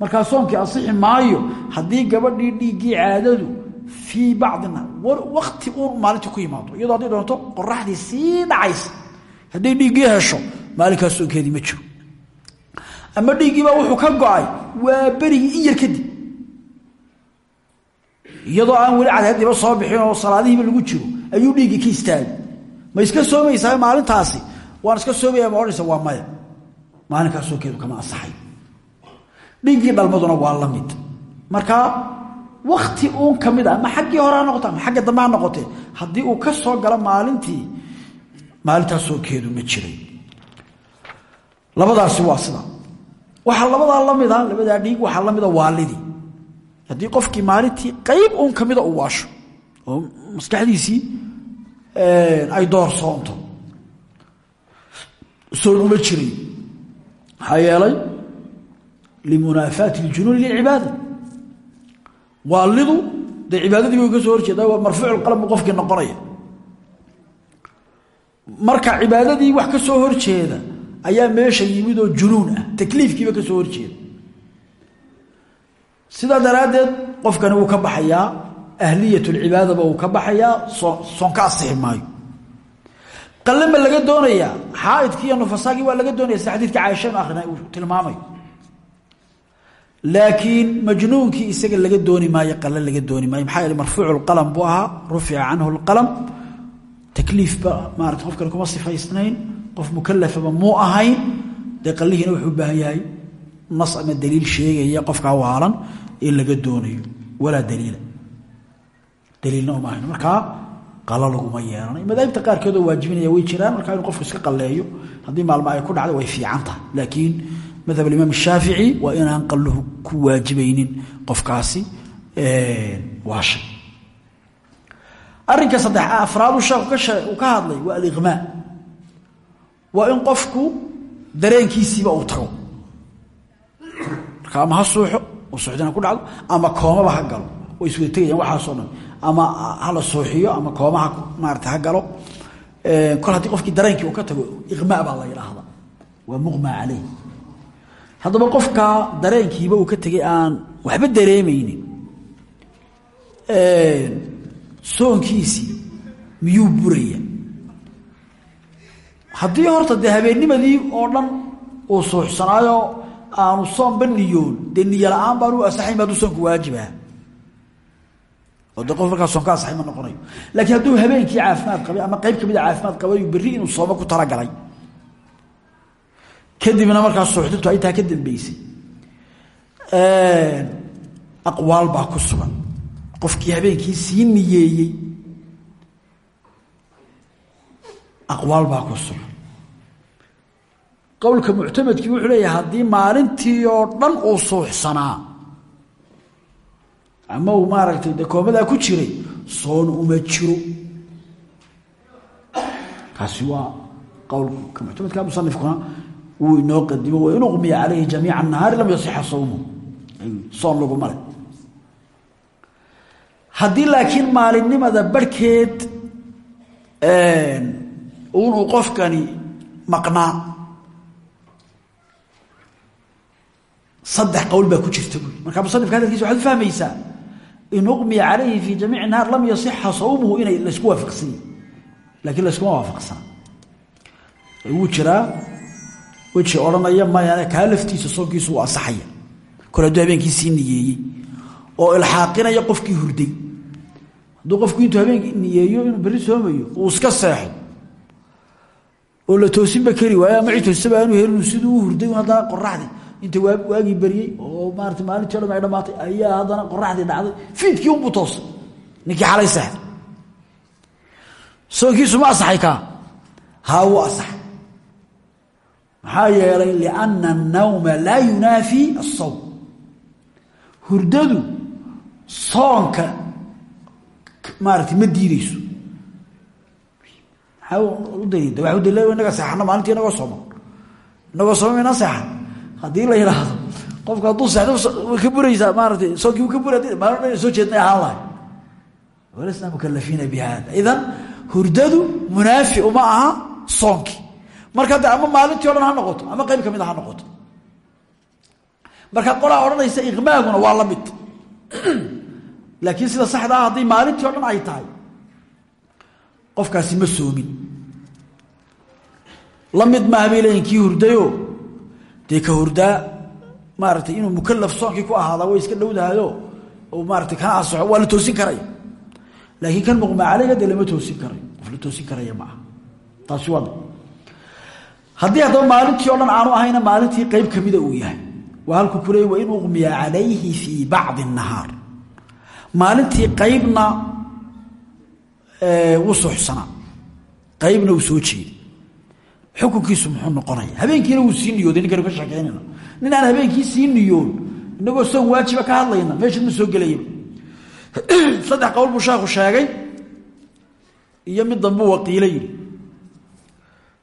markaa soonkii asixi maayo haddii gabadhii dhiiggii caadadu fii bacdina wakti uun maalintii ku yimaado iyadoo hadday doonto qoraxdii sii dhacaysa hadday dhiiggii hesho maalinkaas soonkeedii ma jiro. Ama dhiiggiibaa wuxuu ka go'ay waa berigii in yar kadib iyadoo aan weli cadhadiiba soo bixin oo salaadihiiba lagu jiro ayuu dhiiggii ka istaagay ma iska soomaysaa maalintaasi? Waan iska soomaya ma odhanaysa waa maya. Maalinkaas soonkeedu kama asaxay dhiiggii dhalmaduna waa la mid. Markaa wakti uun ka mid a ama xaggii hore ha ama xagga dambe ha noqotee uu ka soo galo maalintii maalintaas soonkeedu ma jiray. Labadaasi waa sida. Waxaa labadaa la mida labadaa dhiig waxaa la mida waalidii haddii qofkii maalintii qayb uun ka mida uu waasho oo maskaxdiisii ay door soonto soon uma jiray maxaa yeelay limunaafaati اljunuuni lilcibaada. Waalidu dee cibaadadii ka soo horjeeda waa marfuuc qalam buu qofkii noqonaya. Marka cibaadadii wax ka soo horjeeda ayaa meesha yimid oo junuun ah takliifkiiba ka soo horjeeda sidaa daraaddeed qofkani wuu ka baxayaa ahliyat lcibaadaba uu ka baxayaa soon ka asixi maayo. Qalle ma laga doonayaa xaaidkii iyo nufasaagii waa laga doonaya sida xadiidka caaishanu uu tilmaamayo laakiin majnuunkii isaga laga dooni maayo qalle laga dooni maayo. Maxaa yeele marfuucu lqalam buu ahaa rufica canhu lqalam takliifba maarata qofkani kuma sifaysnayn qof mukalafaba muu ahayn dee qallihiina wuxuu u nas ama daliil sheegaya qofkaa waalan in laga doonayo. Walaa daliila. Daliilna uma ahayn markaa qalo laguma yeelanayo madaahibta qaarkoodoo waajibinaya way jiraan. Markaa inuu qofku iska qalleeyo haddii maalmo ay ku dhacdo way fiican tahay. Laakiin madhab alimaam shaafici waa inaan qalluhu ku waajibaynin qofkaasi waashay arrinka saddex afraadu sheekhu uu ka hadlay waa aliqmaa waa in qofku dareenkiisiiba uu tago marka ama suuxo oo suuxdina ku dhacdo ama koomaba ha galo way iswada tegayaan waxaasoo dhan ama hala suuxiyo ama koomaha maarata ha galo kol haddii qofkii dareenkii uu ka tago iqmaa baa la yidhaahda waa muqmaa caleyh haddaba qofka dareenkiiba uu ka tegay aan waxba dareemaynin soonkiisii miyuu buraya haddii horta dee oo dhan uu suuxsanaayo aanu soonba niyoon. Dee niyo la'aan baan u asaxayn ba hadduu soonku waajibaha oo de qof markaa soon ka asaxay ma noqonayo. Laakiin hadduu habeenkii caafimaad qabay ama qayb kamida caafimaad qabayu berri inuu sooma ku talagalay. Kadibna markaa suuxdintu ay taa ka dambeysay. Aqwaal baa ku sugan. Qofkii habeenkii sii niyeeyey. Aqwaal baa ku sugan qowlka muctamadkii wuxuu leeyahay haddii maalintii oo dhan uu suuxsanaa ama uu maaragtay dee ku jiray soon uma jiro. Kaasi waa qowlka muctamadka musanifkuna wuu inoo qadimo wain uqmiya calayhi jamiica nahaari lam yasixa sawmu. Soon laguma le haddii laakiin maalinimada barhkeed unuu qofkani maqnaa saddex qowl baa ku jirta buui markaa musanifka hadalkiisa waxaad u fahmaysaa in uqmiya calayhi fii jamiici nahaar lam yasixa sawmuhu inay laysku waafaqsanya laakiin layskuma waafaqsana. Wuu jiraa weji odhanaya maya kaa laftiisa soonkiisu uu asaxaya kol hadduu habeenkii sii niyeeyey oo ilxaaqinaya qofkii hurday. Hadduu qofku intuu habeenkii niyeeyo inuu berri soomayo uu iska seexo. Oo la toosinba kari waayo ama cid toosaba aanu helinu inta waagii baryey oo maarata maalintii o dhan ay dhamaatay ayaa haddana qoraxdii dhacday. Fiidkii unbuu toosay. Ninkii xalay seexday soonkiisu ma asaxay kaa haa wuu asaxay maxaa yeelay lianna annawma laa yunaafi asawm hurdadu soonka maarata ma diideyso maxaa u daliida waa udal inaga seexano maalintii inagoo sooma inagoo sooma maynaa seexan haddii la yidhaahdo qofka hadduu seexdo way ka buraysaa maaratay soonkii ka bura maalin soo jeednay ahaan lahay walasna mukalafiina idan hurdadu munaafi uma aha soonkii marka de ama maalintii o ha noqoto ama qayb ka mid a ha noqoto. Marka qolaa odhanaysa iqmaaguna waa la mid. Laakiin sida saxda ah haddii maalintii o ay tahay qofkaasi ma soomin la mid maaha bay leeyihiin hurdayo dee ka hurdaa maaratay inuu mukalaf soonkii ku ahaada way iska dhowdahayo oo maaratay kana asaxo waa la toosin karaya laakiin kan muqmaa caleyga dee lama toosin karayo la toosin karaya maaha taasi waa haddii haddaba maalintii o dhan aanu ahayna maalintii qeyb kamida uu yahay. Waa halku ku leey wain uqmiya calayhi fii bacdi nahaar. Maalintii qeybna wuu suuxsanaa qeybna uu soo xukunkiisu muxuu noqonaya. Habeenkiina wuu sii niyooday ninkanu ka sheekeynayna. Nin aan habeenkii sii niyoon inagoo soon waajiba ka hadlayna meesha ma soo gelayaba saddex qowl buu sheekhu sheegay iyo mid dambuu waqiilo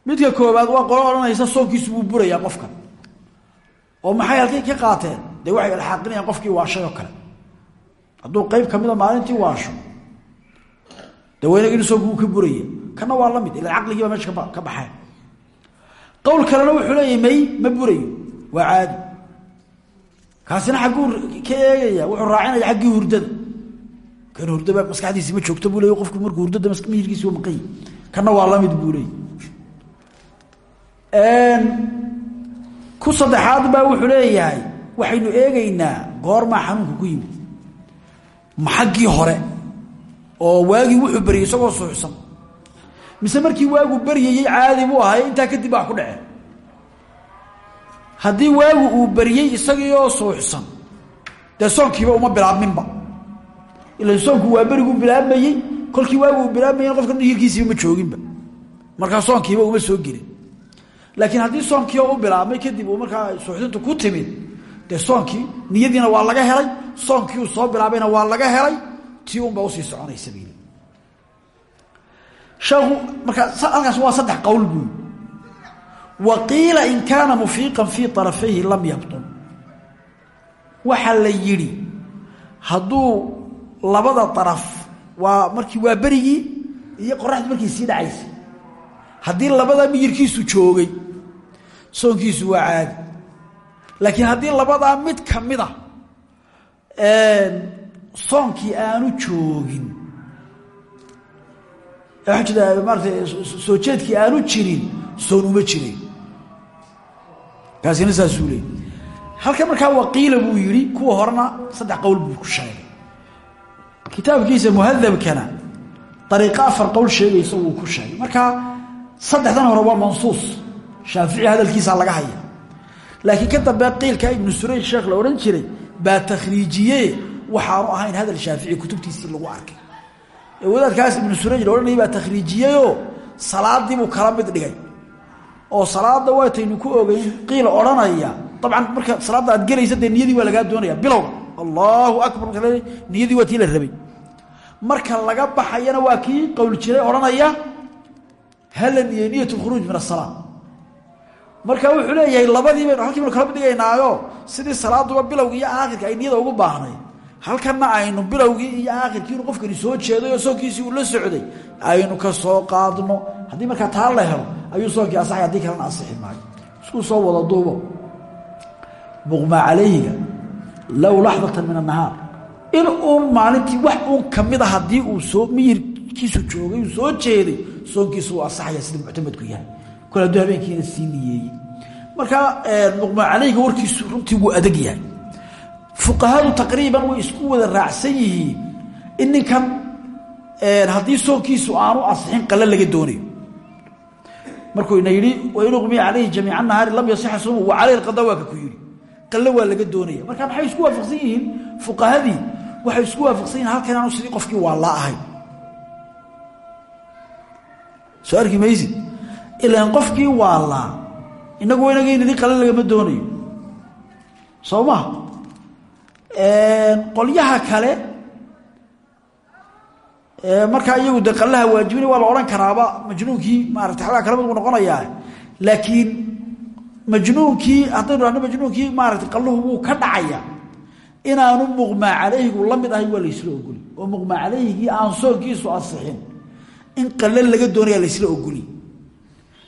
midka koobaad waa qolo odhanaysa soonkiisu wuu burayaa qofka. Oo maxay halkay ka qaateen? Dee waxay alxaaqinayaan qofkii waashay kale. Hadduu qeyb kamida maalintii waasho de waynag in soonku ka buraya. Kana waa la mid ila caqligii meesha ka baxeen qowl kalena wuxuu leeyahy may ma burayo waa caadi. Kaasina xagguu ka eegaya wuxuu raacinaya xaggii hurdada. Kan hurdaba maskaxdiisi ma joogto buu leey qofku markuu hurdada mihirkiisi waa maqanyi kana waa la mid buu leey ku saddexaad baa wuxuu leeyahay waxaynu eegaynaa goormaa xanuunka ku yimid. Ma hore oo waagii wuxuu beryay isagoo suuxsan mise markii waagu beryayey caadi buu ahay intaa kadib baa ku dhace haddii waagu uu beryey isagiioo suuxsan dee soonkiiba uma bilaabminba. Ila soonku waa berigu bilaabmayey kolkii waagu uu qofka hirkiisiiba ma jooginba. Markaa soonkiiba uma soo gelin. Laakiin haddii soonkii oo u bilaabmay kadib uu markaa suuxdintu ku timid dee soonkii niyadiina waa laga helay soonkii uu soo bilaabayna waa laga helay tii unbaa u sii soconaysa bil sheekhu markaa halkaas waa saddex qowl buuli wa qiila in kaana mufiiqan fi طarafayhi lam yabtun. Waxaa la yidhi hadduu labada araf waa markii waa berigii iyo qoraxdu markii sii dhacaysa. Haddii labada miyirkiisu joogay soonkiisu waa caadi. Laakiin haddii labadaa mid ka mida ah, soonkii aanu joogin maarata soo jeedkii aanu jirin soon uma jirin. Kaasina saasuu leey halkan markaa waqiila buu yidhi kuwa horena saddex qowl buu ku sheegay. Kitaabkiisa muhadabkana dariiqo afar qowl sheegaysa wuu ku sheegay. Markaa saddexdan hore waa mansuus. Shaafici hadalkiisaa laga haya laakiin ka dambe qiilka ibnu surayj sheekh la odhan jiray baa takhriijiye waxaanu ahayn hadal shaafici kutubtiisii lagu arkay wadaadkaas ibnu surayj la odhanayay baa takhriijiyeyoo salaadii buu kala mid dhigay. Oo salaada waataynu ku ogeyn qiila odhanaya. Dabcan marka salaadda aad gelaysa dee waa lagaa doonaya. Bilowga allahu akbar marka niyadii waa tii la rabay. Marka laga baxayana waa kii qowl jiray odhanaya hala niyey niyat lkhuruuj min asala marka wuxuu leeyahay labadii baynu halkii baynu kala mid dhigaynaayo sidii salaaduba bilowga iyo aakhirka ay niyada ugu baahnay halkanna aynu bilowgii iyo aakhirkii inuu qofkani soo jeeday oo soonkiisii uu la socday aynu ka soo qaadno. Haddii markaa taa la helo ayuu soonkii asaxay haddii kalena asixi maayo. Iskuu soo wada duubo. Muqmaa calayhiga low laxdatan min annahaar. In uun maalintii wax uun kamida haddii uu soo miyirkiisu joogay uu soo jeeday soonkiisu uu asaxaya sida muctamadku yahay. Kol hadduu habeenkiina sii niyeeyey marka muqmaa calayhiga warkiisu runtii wuu adag yahay fuqahadu taqriiban way isku wada raacsan yihiin. In ninkan haddii soonkiisu aanu asixin qale laga doonayo. Markuu ina yidhi wain uqmiya calayhi jamiica nahaari lam yasixa sawmu wa caleyhi alqada waa ka ku yidhi. Qalle waa laga doonaya marka maxay isku waafaqsan yihiin? Fuqahadii waxay isku waafaqsan yihiin halkan aanu sidii qofkii waa la ahayn soo arki maysid ilaan qofkii waa laa inagu inagaynidi qale lagama doonayo. Soo qolyaha kale markaa iyagu de qalaha waajibina waa la karaaba majnuunkii maarata xoogaa kala mid buu noqonayaa. Laakiin majnuunkii haddaynu dhahno majnuunkii maarata qalluhu wuu ka dhacaya. Inaanu muqmaa calayhigu la mid ahay waa laysla ogoli. Oo muqmaa calayhigii aan soonkiisu asixin in qalle laga doonaya laysla ogoli.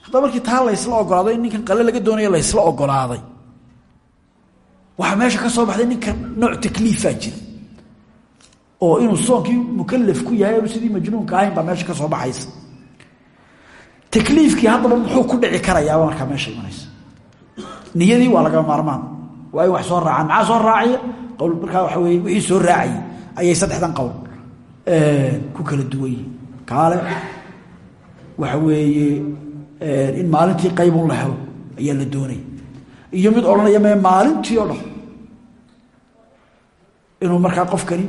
Haddaba markii taa laysla ogolaaday in ninkan qalle laga doonaya laysla ogolaaday waxaa meesha ka soo baxday ninkan nooc takliifaa jira. Oo inuu soonkii mukalaf ku yahay sidii majnuunka ahayn baa meesha ka soo baxaysa. Takliifkii haddaba muxuu ku dhici karayaaba markaa meesha imanaysa. Niyadii waa laga maarmaan. Waa wax soo raacaan. Maxaa soo raacaya qowl markaa waxa weye wixii soo raacayay ayay saddexdan qowl ku kala duwan yihiin kaale waxa weeye in maalintii qaybun la helo ayaa la doonaya iyo mid odhanaya me maalintii oo dhan inuu markaa qofkani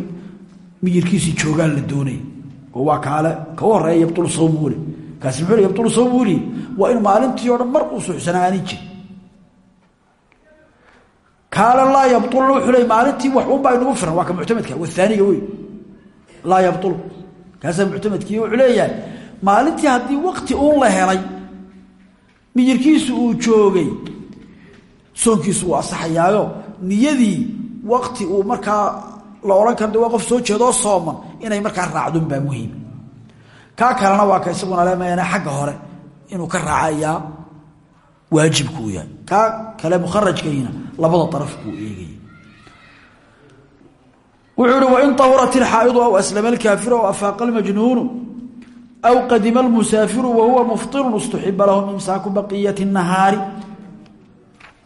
miyirkiisii joogaan la doonaya oo waa kaale ka horreeya yabtulu sawmuuli kaasi muxuu yabtulu sawmuuli waa in maalintii o dhan mar uu suxsanaanin jir. Kaale laa yabtulna wuxuu le maalintii wax unbaa inugu firan waa ka muctamadka wahaaniga wey laa yabtulu kaasaa muctamadkii wuxuu leeyahay maalintii haddii wakti uun la helay miyirkiisu uu joogay soonkiisu wuu asaxayaayo niyadii wakti uu markaa la odhan karo de waa qof soo jeedoo sooman inay markaa raacdun baa muhiim. Kaa kalena waa ka isaguna lemayana xagga hore inuu ka raacayaa waajibku uu yahay. Kaa kale mukharajkayna labada araf buu eegaya wuxuu ihi wain tahurat ilxaa'idu aw aslama alkaafiru aw afaaqa almajnuunu aw qadima almusaafiru wahuwa muftirun istuxiba lahum imsaaku baqiyati nahaari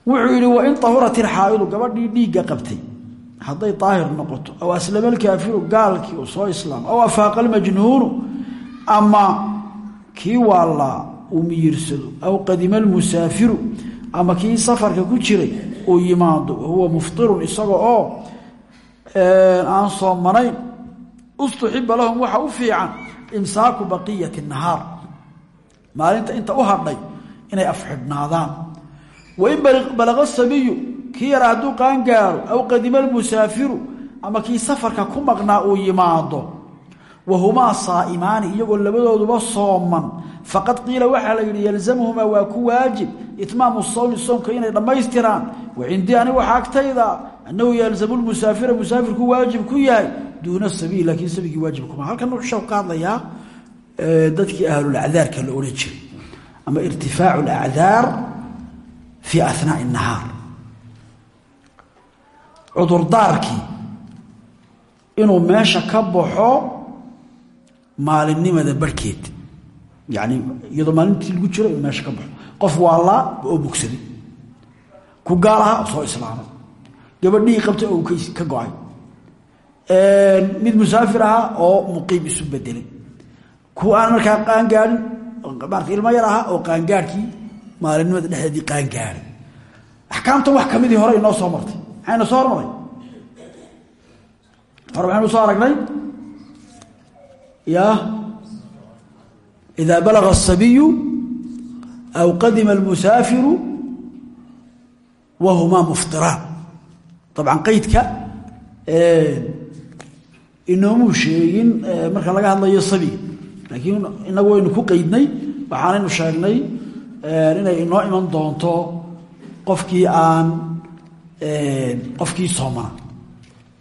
wuxuu yihi wain tahurat ilxaa'idu gabadhii dhiigga qabtay. Hadday daahir noqoto aw aslama alkaafiru gaalkii uu soo islaamo aw afaaqa almajnuunu ama kii waalaa uu miyirsado aw qadima almusaafiru ama kii safarka ku jiray uu yimaado wahuwa muftirun isaga oo aan soomanayn ustuxiba lahum waxa u fiican imsaaku baqiyati nahaar. Maalinta inta u hadhay inay afxidhnaadaan wain balaqa sabiyu kii yara hadduu qaangaaro aw qadima almusaafiru ama kii safarka ku maqnaa uu yimaado wahumaa saa'imaani iyagoo labadooduba sooman. Faqad qiila waxaa la yidhi yalzamhumaa waa ku waajib itmaamu sawmi soomka inay dhammaystiraan. Wa cindii ani waxaa agtayda annahu yalzamu lmusaafira musaafirku waajib ku yahay duuna sabiil laakiin sabigii waajib kuma halkan wuxuu ka hadlayaa dadkii ahlulacdaarka la odhan jiray fii ahnaai nahaar cudurdaarkii inuu meesha ka baxo maalinimada barhkeed yani iyadoo maalintii lagu jiro inuu meesha ka baxo. Qof waalaa oo bogsaday. Ku gaal aha oo soo islaamay gabadhihii qabtay oo ka go'ay. Mid musaafir ahaa oo muqiim isu bedelay. Kuwa aan markaa qaangaarin ilmo yar ahaa oo qaangaarhkii maalinimada dhexeedii qaangaaay axkaamtan wax kamidii hore inoo soo martay. Maxaynu soo marnay hore maxaynu soo aragnay? Ya. Idaa balaga asabiyu aw qadima almusaafiru wahumaa muftiraan dabcan qaydka inoomuu sheegin marka laga hadlayo sabiga laakiin inagu waynu ku qaydnay waxaanaynu sheegnay inay inoo iman doonto qofkii aan qofkii soomana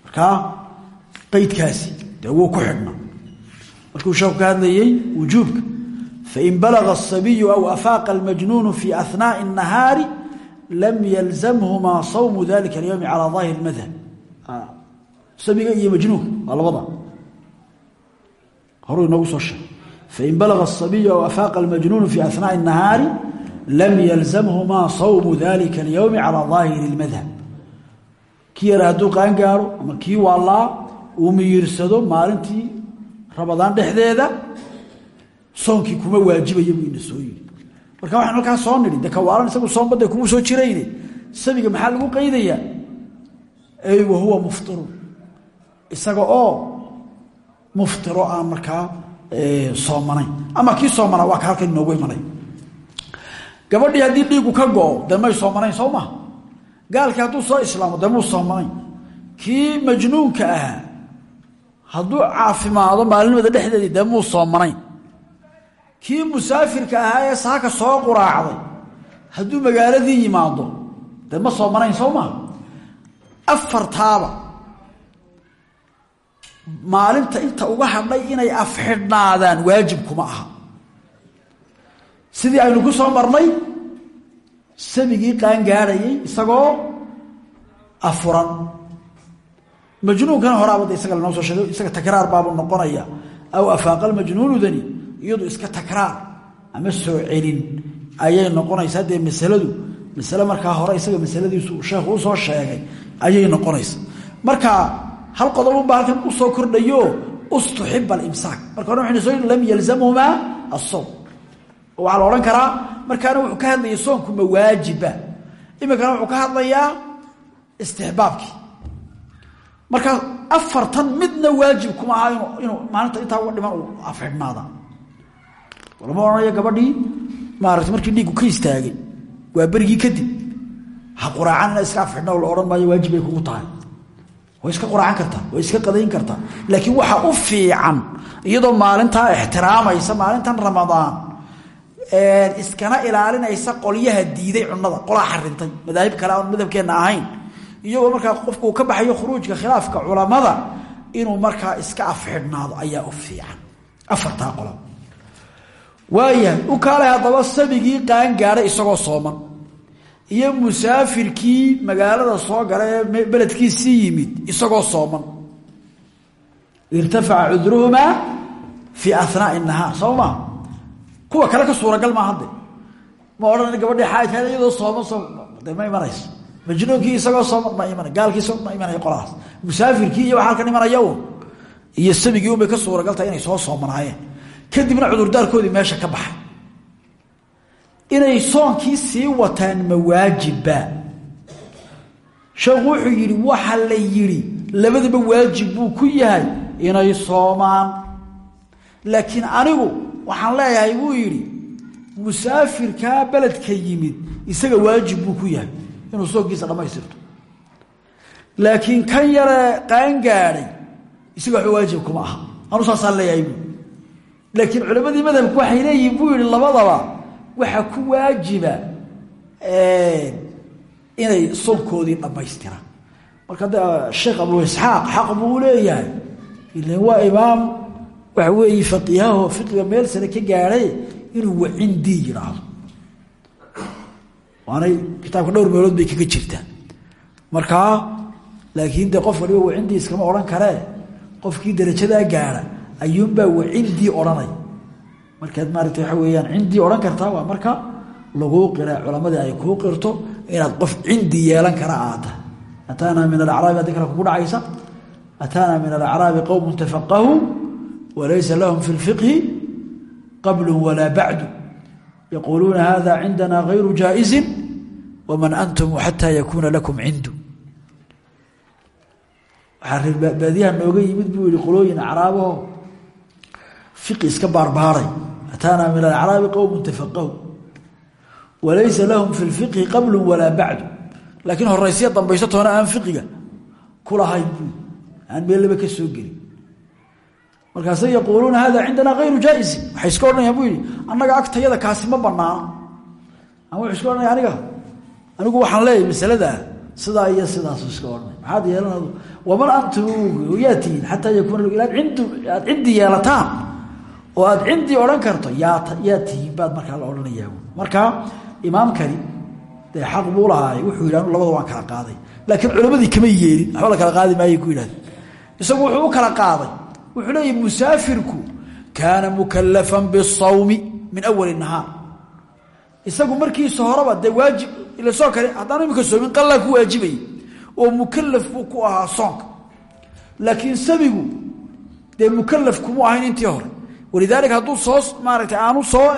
markaa qaydkaasi dee wuu ku xidhna markuu sheeku ka hadlayey wujuubka fain balaga الصabiyu aw afaaqa اlmajnuunu fi ahnaaءi الnahaari lam yalzamhumaa sawmu dalika اlyowmi calى daahir madhab sabiga iyo majnuunka waa labada horuu inoogu soo sheegay fain balaga الصabiyu aw afaaqa اlmajnuunu fi ahnaaءi الnahaari lam yalzamhumaa sawmu dalika alyowmi calaa daahiri اlmadhab kii yara hadduu qaangaaro ama kii waalaa uu miyirsado maalintii rabadaan dhexdeeda soonkii kuma waajibaya buu ina soo yidhi. Marka waxaan halkaa soo nidhi de kawaalan isagu soon badda kugu soo jirayne. Sabiga maxaa lagu qaydayaa? Ey wa huwa muftirun. Isaga oo muftiro aan markaa eh, soomanayn ama kii soomanaa waa ka gabadhii haddii dhiigu ka go-o dee may soomanayn soo maha gaalkii hadduu soo islaamo dee muu soomanayn kii majnuunka ahaa hadduu caafimaado maalinimada dhexdeedii dee muu soomanayn kii musaafirka ahaa ee saaka soo quraacday hadduu magaaladii yimaado dee ma soomanayn soo maha afartaaba maalinta inta uga hadhay inay afxidhnaadaan waajib kuma aha sidii aynu ku soo marnay samigii qaangaadhayay isagoo afuran. Majnuunkana horaabada isaga lanoo soo sheegay isaga takraar baabuu noqonaya. Aw afaaqa majnuunudani iyadu iska takraar ama soo celin. Ayay noqonaysaa dee masaladu masale markaa hore isaga masaladiisu sheekhu u soo sheegay ayay noqonaysa marka hal qodobunbaa halkan u soo kordhayo ustuxiba alimsaak marka hore waxaynu soo lam yalzamhumaa asawm oo waxaa la karaa markaana wuxuu ka hadlayay soonku ma waajiba iminkana wuxuu ka hadlayaa istixbaabkii marka afartan midna waajib kuma aha inu inuu maalinta intaa uga dhiman uu afxidhnaada lama odhanayo gabadhii? Maarata markii dhiiggu ka istaagay. Waa berigii kadib. Ha quraacan ina iska afxidhna la odhan maayo waajib bay kugu tahay. Way iska quraacan kartaa way iska qadayn kartaa. Laakiin waxa u fiican iyadoo maalintaa ixtiraamaysa maalintan ramadaan iskana ilaalinaysa qolyaha diiday cunada qolaa xarintay madaahib kale aan madhabkeenna ahayn. Iyagoo markaa qofku ka baxayo khuruujka khilaafka culamada inuu markaa iska afxidhnaado ayaa u fiican. Afartaa qola waayahay u kaalay haddaba sabigii qaangaadhay isagoo sooman. Iyo musaafirkii magaalada soo gala ee beledkiisii yimid isagoo sooman. Irtafaca cudruhumaa fii anaai nahaar soo kuwa kale ka suuragal maa hadde ma odhan gabadhii xaajkeeda iyadoo sooman soo de ma imanayso. Majnuunkii isagoo sooman ma iman gaalkiis ma imanaya qoladaas. Musaafirkii iyo waxa halkan imanaya iyo sabigii unbay ka suuragaltahay inay soo soomanaayeen kadibna cudurdaarkoodii meesha ka baxay. Inay soonkii sii wataan mawaajiba. Sheekhu wuxuu waxa la yidhi labadaba waajib buu ku yahay inay soomaan. Laakiin anigu waxaan leeyahay buu yidhi musaafirkaa beledka yimid isaga waajib buu ku yahay inuu soonkiisa dhammaystirto laakiin kan yaree qaangaadhay isaga waxba waajib kuma aha. Anu saasaan leeyahay laakiin culammadii madhabku waxay leeyihiin buu yidhi labadaba waxaa ku waajiba inay soonkoodii dhammaystiraan marka de sheekh abu isxaaq xaq buu leeyahay. Ilan waa imaam waxa weeye faqiihaho fiqiga meel sare ka gaadhay inuu wacindii yidhaahdo waanay kitaabka dhowr meelood bay kaga jirtaan markaa laakiin de qof waliba wacindii iskama odhan karee qofkii darajadaa gaadha ayuunbaa wacindii odhanay. Markaad maarata waxa weeyaan cindii odhan kartaa waa marka laguu qira culamadii ay kuu qirto inaad qof cindi yeelan kara aata ataanaa min alacraabi addi kale kugu dhacaysa. Ataanaa min alacraabi qowmun walaysa lahum fi lfiqhi qablu walaa bacdu yaquuluuna hada cindana gayru jaaizin waman antum xataa yakuuna lakum cindu waxaa reer baadiyaha nooga yimid buu yihi qolooyin acraabaho fiqi iska baarbaaray ataanaa min alacraabi qowmun tafaqahu walaysa lahum fi lfiqhi qablu walaa bacdu laakiin horeysya dambayso toona aan fiqiga kulahayn buu aan meellaba ka markaasay yaquuluuna hada cindana hayru jaaizin waxay iska odhanayaan buu yihi annaga kaasi ma banaana ama wuxuu odhanaya aniga anigu waxaan leeyahay masaladaa sidaa iyo sidaasu iska maxaad yeelanadu waman antum yaa tihiin xataa yakuuna ind aad cindi yeelataan oo aad cindii odhan karto yaa baad markaa la odhanayaa. Marka imaamkani dee xaq buu lahaay wuxuu yidhi labada waan kala qaaday. Laakiin culammadii kama yeelin waxba la kala qaadi maayay ku yidhahdeen. Isagu wuxuu kala qaaday wuxuu leeyahy musaafirku kaana mukalafan bisawmi min awali nahaar. Isagu markiisa horeba dee waajib ila soo kale haddaan imika soomin qallaa ku waajibayay oo mukalaf buu ku ahaa soonka. Laakiin sabigu dee mukalaf kumu ahayn intii hore. Walidaalika hadduu soo maaragtay aanu soo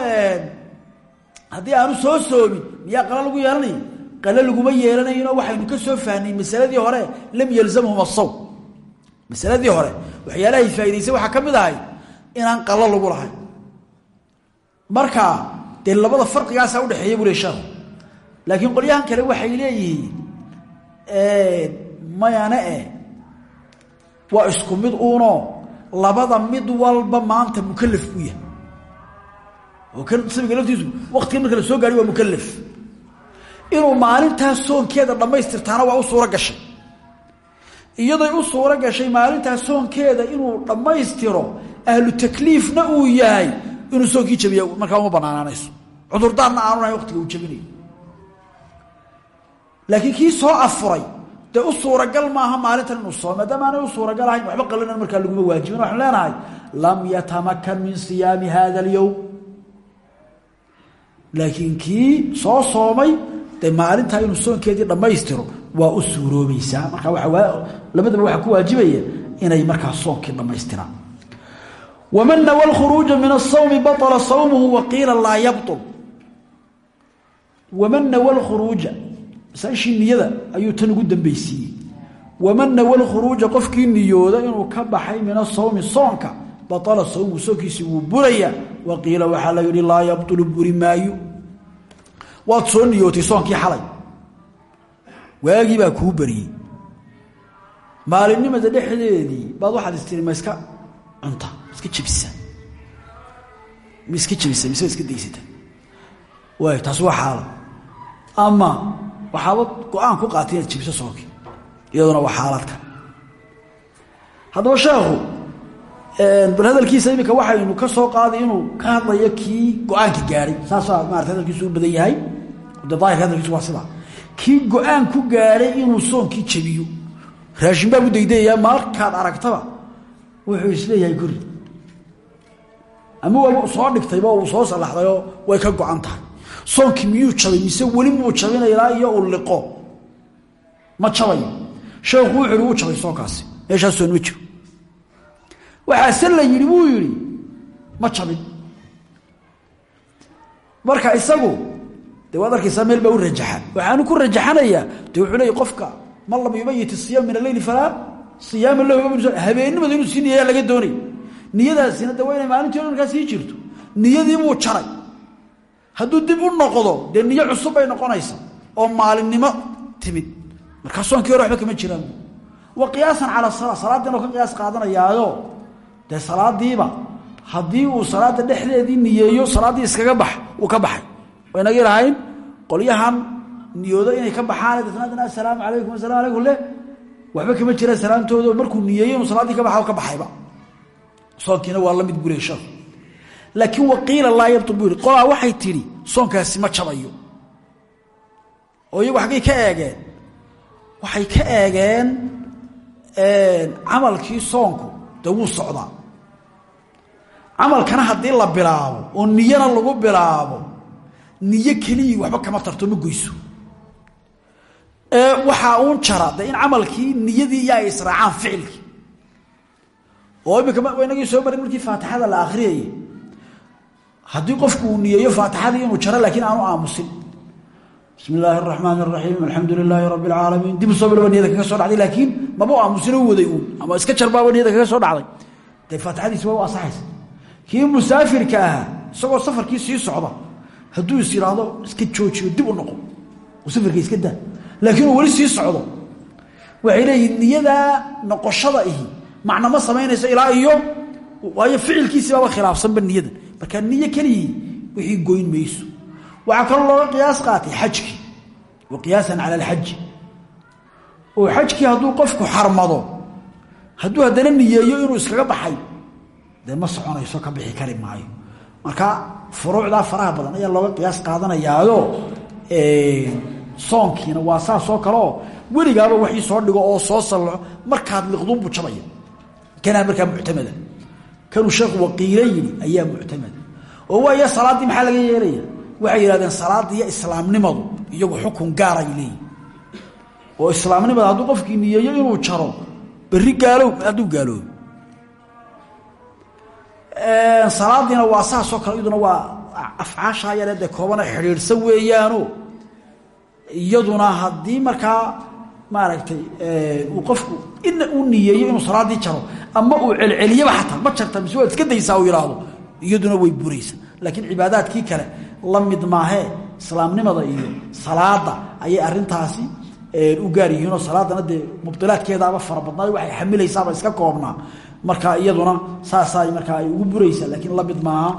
haddii aanu soo soomin miyaa qala lagu yeelanaya qale laguma yeelanayno waxaynu ka soo fahnay masaladii hore lam yalzamhum asawm masaladii hore waxyaalahay faa'idaysay waxaa ka mid ahay inaan qalo lagu lahayn. Marka dee labada farqigaasaa udhexeeya bule sheekhu laakiin qolyahan kale waxay leeyihiin mayane e waa isku mid uunoo labada mid walba maanta mukalaf u yahay. Oo kan sabiga laftiisu waktiga marka la soo gaari waa mukalaf inuu maalintaas soonkeeda dhammaystirtaana waa u suuro gashay iyaday u suuro gashay maalintaas soonkeeda inuu dhammaystiro ahlu takliifna uu yahay inuu soonkii jabiya. Markaa uma banaanaanayso cudurdaarna aanu lahayn waqtiga uu jabinayo laakiin kii soo afuray dee u suuragal maaha maalintan inuu soo maadaama aanay u suuragal ahayn waxba qalinan markaa laguma waajibin. Waxanu leenahay lam yatamakan min siyaami hada alyowm laakiin kii soo soomay dee maalintaa inuu soonkeedii dhammaystiro waa u suuroobaysaa marka waa labadaba waxaa ku waajibaya inay markaa soonkii dhammaystiraan waman nawa lkhuruuja min asawmi baطla sawmuhu waqiila laa yabطl waman nawa lkhuruuja masaaishii niyada ayuu tan ugu dambaysiiyey waman nawa lkhuruuja qofkii niyooda inuu ka baxay min asawmi soonka baطla sawmuhu soonkiisii wuu burayaa waqiila waxaa la yihi laa yabطlu buri maayo waad soo niyootay soonkii xalay waagii baa kuu beriyey maalinimada dhexdeedii baad waxaad istiri ma iska cunta iska jebisa ma iska jebisa mise iska daysata. Waay taasi waa xaala ama waxaaba go'aan ku qaatay inaad jebiso soonkii iyaduna waa xaalad kale haddaba sheekhu bal hadalkiisa iminka waxaynu ka soo qaaday inuu ka hadlayo kii go'aanka gaadhay saasaa maarata hadalkiisu u badan yahay. De daahirka hadalkiisu waa sidaa kii go'aan ku gaadhay inuu soonkii jebiyo. Raashin baa ku markaad aragtaba wuxuu is leeyahay guri. Ama waaba soo dhigtayba uu soo salaxdayoo way ka go-an tahay. Soonkii miyuu jabay mise weli muu jabinaylaa iyo uu liqo? Ma jabayo sheekhu wuxu uhi wuu jabay soonkaasi meeshaas soon ma jiro. Waxaase la yidhi buu yidhi ma jabin. Marka isagu de waad baa u rajaxan. Waxaanu ku rajaxanayaa de wuxuu leeyay qofka man lam yumayit isiyaam min alleyli falaa siyaama lahu. Habeenimada inuu sii laga doonay. Niyadaasina de maalintii o markaa sii jirto. Jaray. Hadduu dib u noqdo dee niyo cusub bay noqonaysa oo maalinimo timid. Markaa soonkii hore waxba kama jiraan. Wa qiyaasan cala sala salaaddiina ka qiyaas qaadanayaayo dee salaadiiba haddii uu salaada dhexdeedii niyeeyo salaaddii iskaga bax uu ka baxay. Waynagi lahayn qolyahan niyoodo inay ka baxaan dadna assalaamu calaykum asalamu alaykum leh. Waxba kama jira salaamtooda markuu niyeeyo inuu salaaddii ka baxa ka baxayba. Soonkiina waa la mid buleesha laakiin waqiila laa yabtul buu yihi qolaa waxay tidhi soonkaasi ma jabayo. Oo iyagu xaggay ka eegeen waxay ka eegeen camalkii soonku dee wuu socdaa. Camalkana haddii la bilaabo oo niyana lagu bilaabo niyo keliyii waxba kama tarto ma goyso. Waxaa uun jara de in camalkii niyadii iyo ay israacaan ficilkii oo imika inagii soo marin markii faatixada la akhriyayay haddii qofku uu niyeeyo inuu jaro laakiin aanu aamusin. Bismi illaahi araxmaan araxiim alxamdu lilaahi dib u soo bilaba niyada kaga soo dhacday laakiin maba aamusino waday uun. Ama iska jarbaaba niyada kaga soo dhacday. Dee faatixadiisi waa u kii musaafirka isagoo safarkii sii socda hadduu is yidhaahdo iska joojiyo dib u noqo. Oo safarka iska daa. Laakiin uu weli sii socdo. Waxay leeyihiin niyadaa noqoshada ihi. Macna ma samaynayso ilaa iyo waayo ficilkiisii baaba khilaafsanba niyada. Markaa niyo keligii wixii goyn mayso. Waxaa kaloo looga qiyaas qaatay xajkii wa qiyaasan cala alxaji. Oo xajkii hadduu qofku xarmado hadduu haddana niyeeyo inuu iskaga baxay dee ma soconayso ka bixi kari maayo. Marka furuucdaa faraha badan ayaa looga qiyaas qaadanayaayo soonkiina waa saasoo kaleoo weligaaba waxii soo dhigo oo soo sallaxo markaad liqduunbuu jabaya. Kanaa markaa muctamada. Kanuu sheekhu waqiile yidhi ayaa muctamada. Oo waaya salaaddii maxaa laga yeelaya waxay yidhahdeen salaadda iyo islaamnimadu iyagu xukun gaaray leeyihiin oo islaamnimada hadduu qofkii niyeeyo inuu jaro berri gaalow hadduu gaaloobo salaadiina waa saasoo kale iyaduna waa afcaashaa yare dee koobana xidhiidhsan weeyaano iyaduna haddii markaa maaragtay uu qofku ina uu niyeeyo inuu salaaddii jaro ama uu celceliyaba xataa ma jarta mise waad iska daysaa uu yidhaahdo iyaduna way buraysa laakiin cibaadaadkii kale la mid maahee islaamnimada iyo salaada ayay arintaasi u gaar yihiinoo salaadana dee mubdilaadkeedaaba fara badnaayo waxay xamilaysaaba iska koobnaa marka iyaduna saasaa markaa ay ugu buraysaa laakiin la mid maaha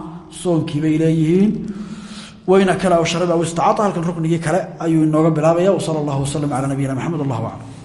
soonkii bay leeyihiin. Wayna kale aw sharaba aw istacaa halkan ruknigii kale ayuu inooga bilaabaya wsala allahu wasalam calaa nabiyina maxamed allahu aclam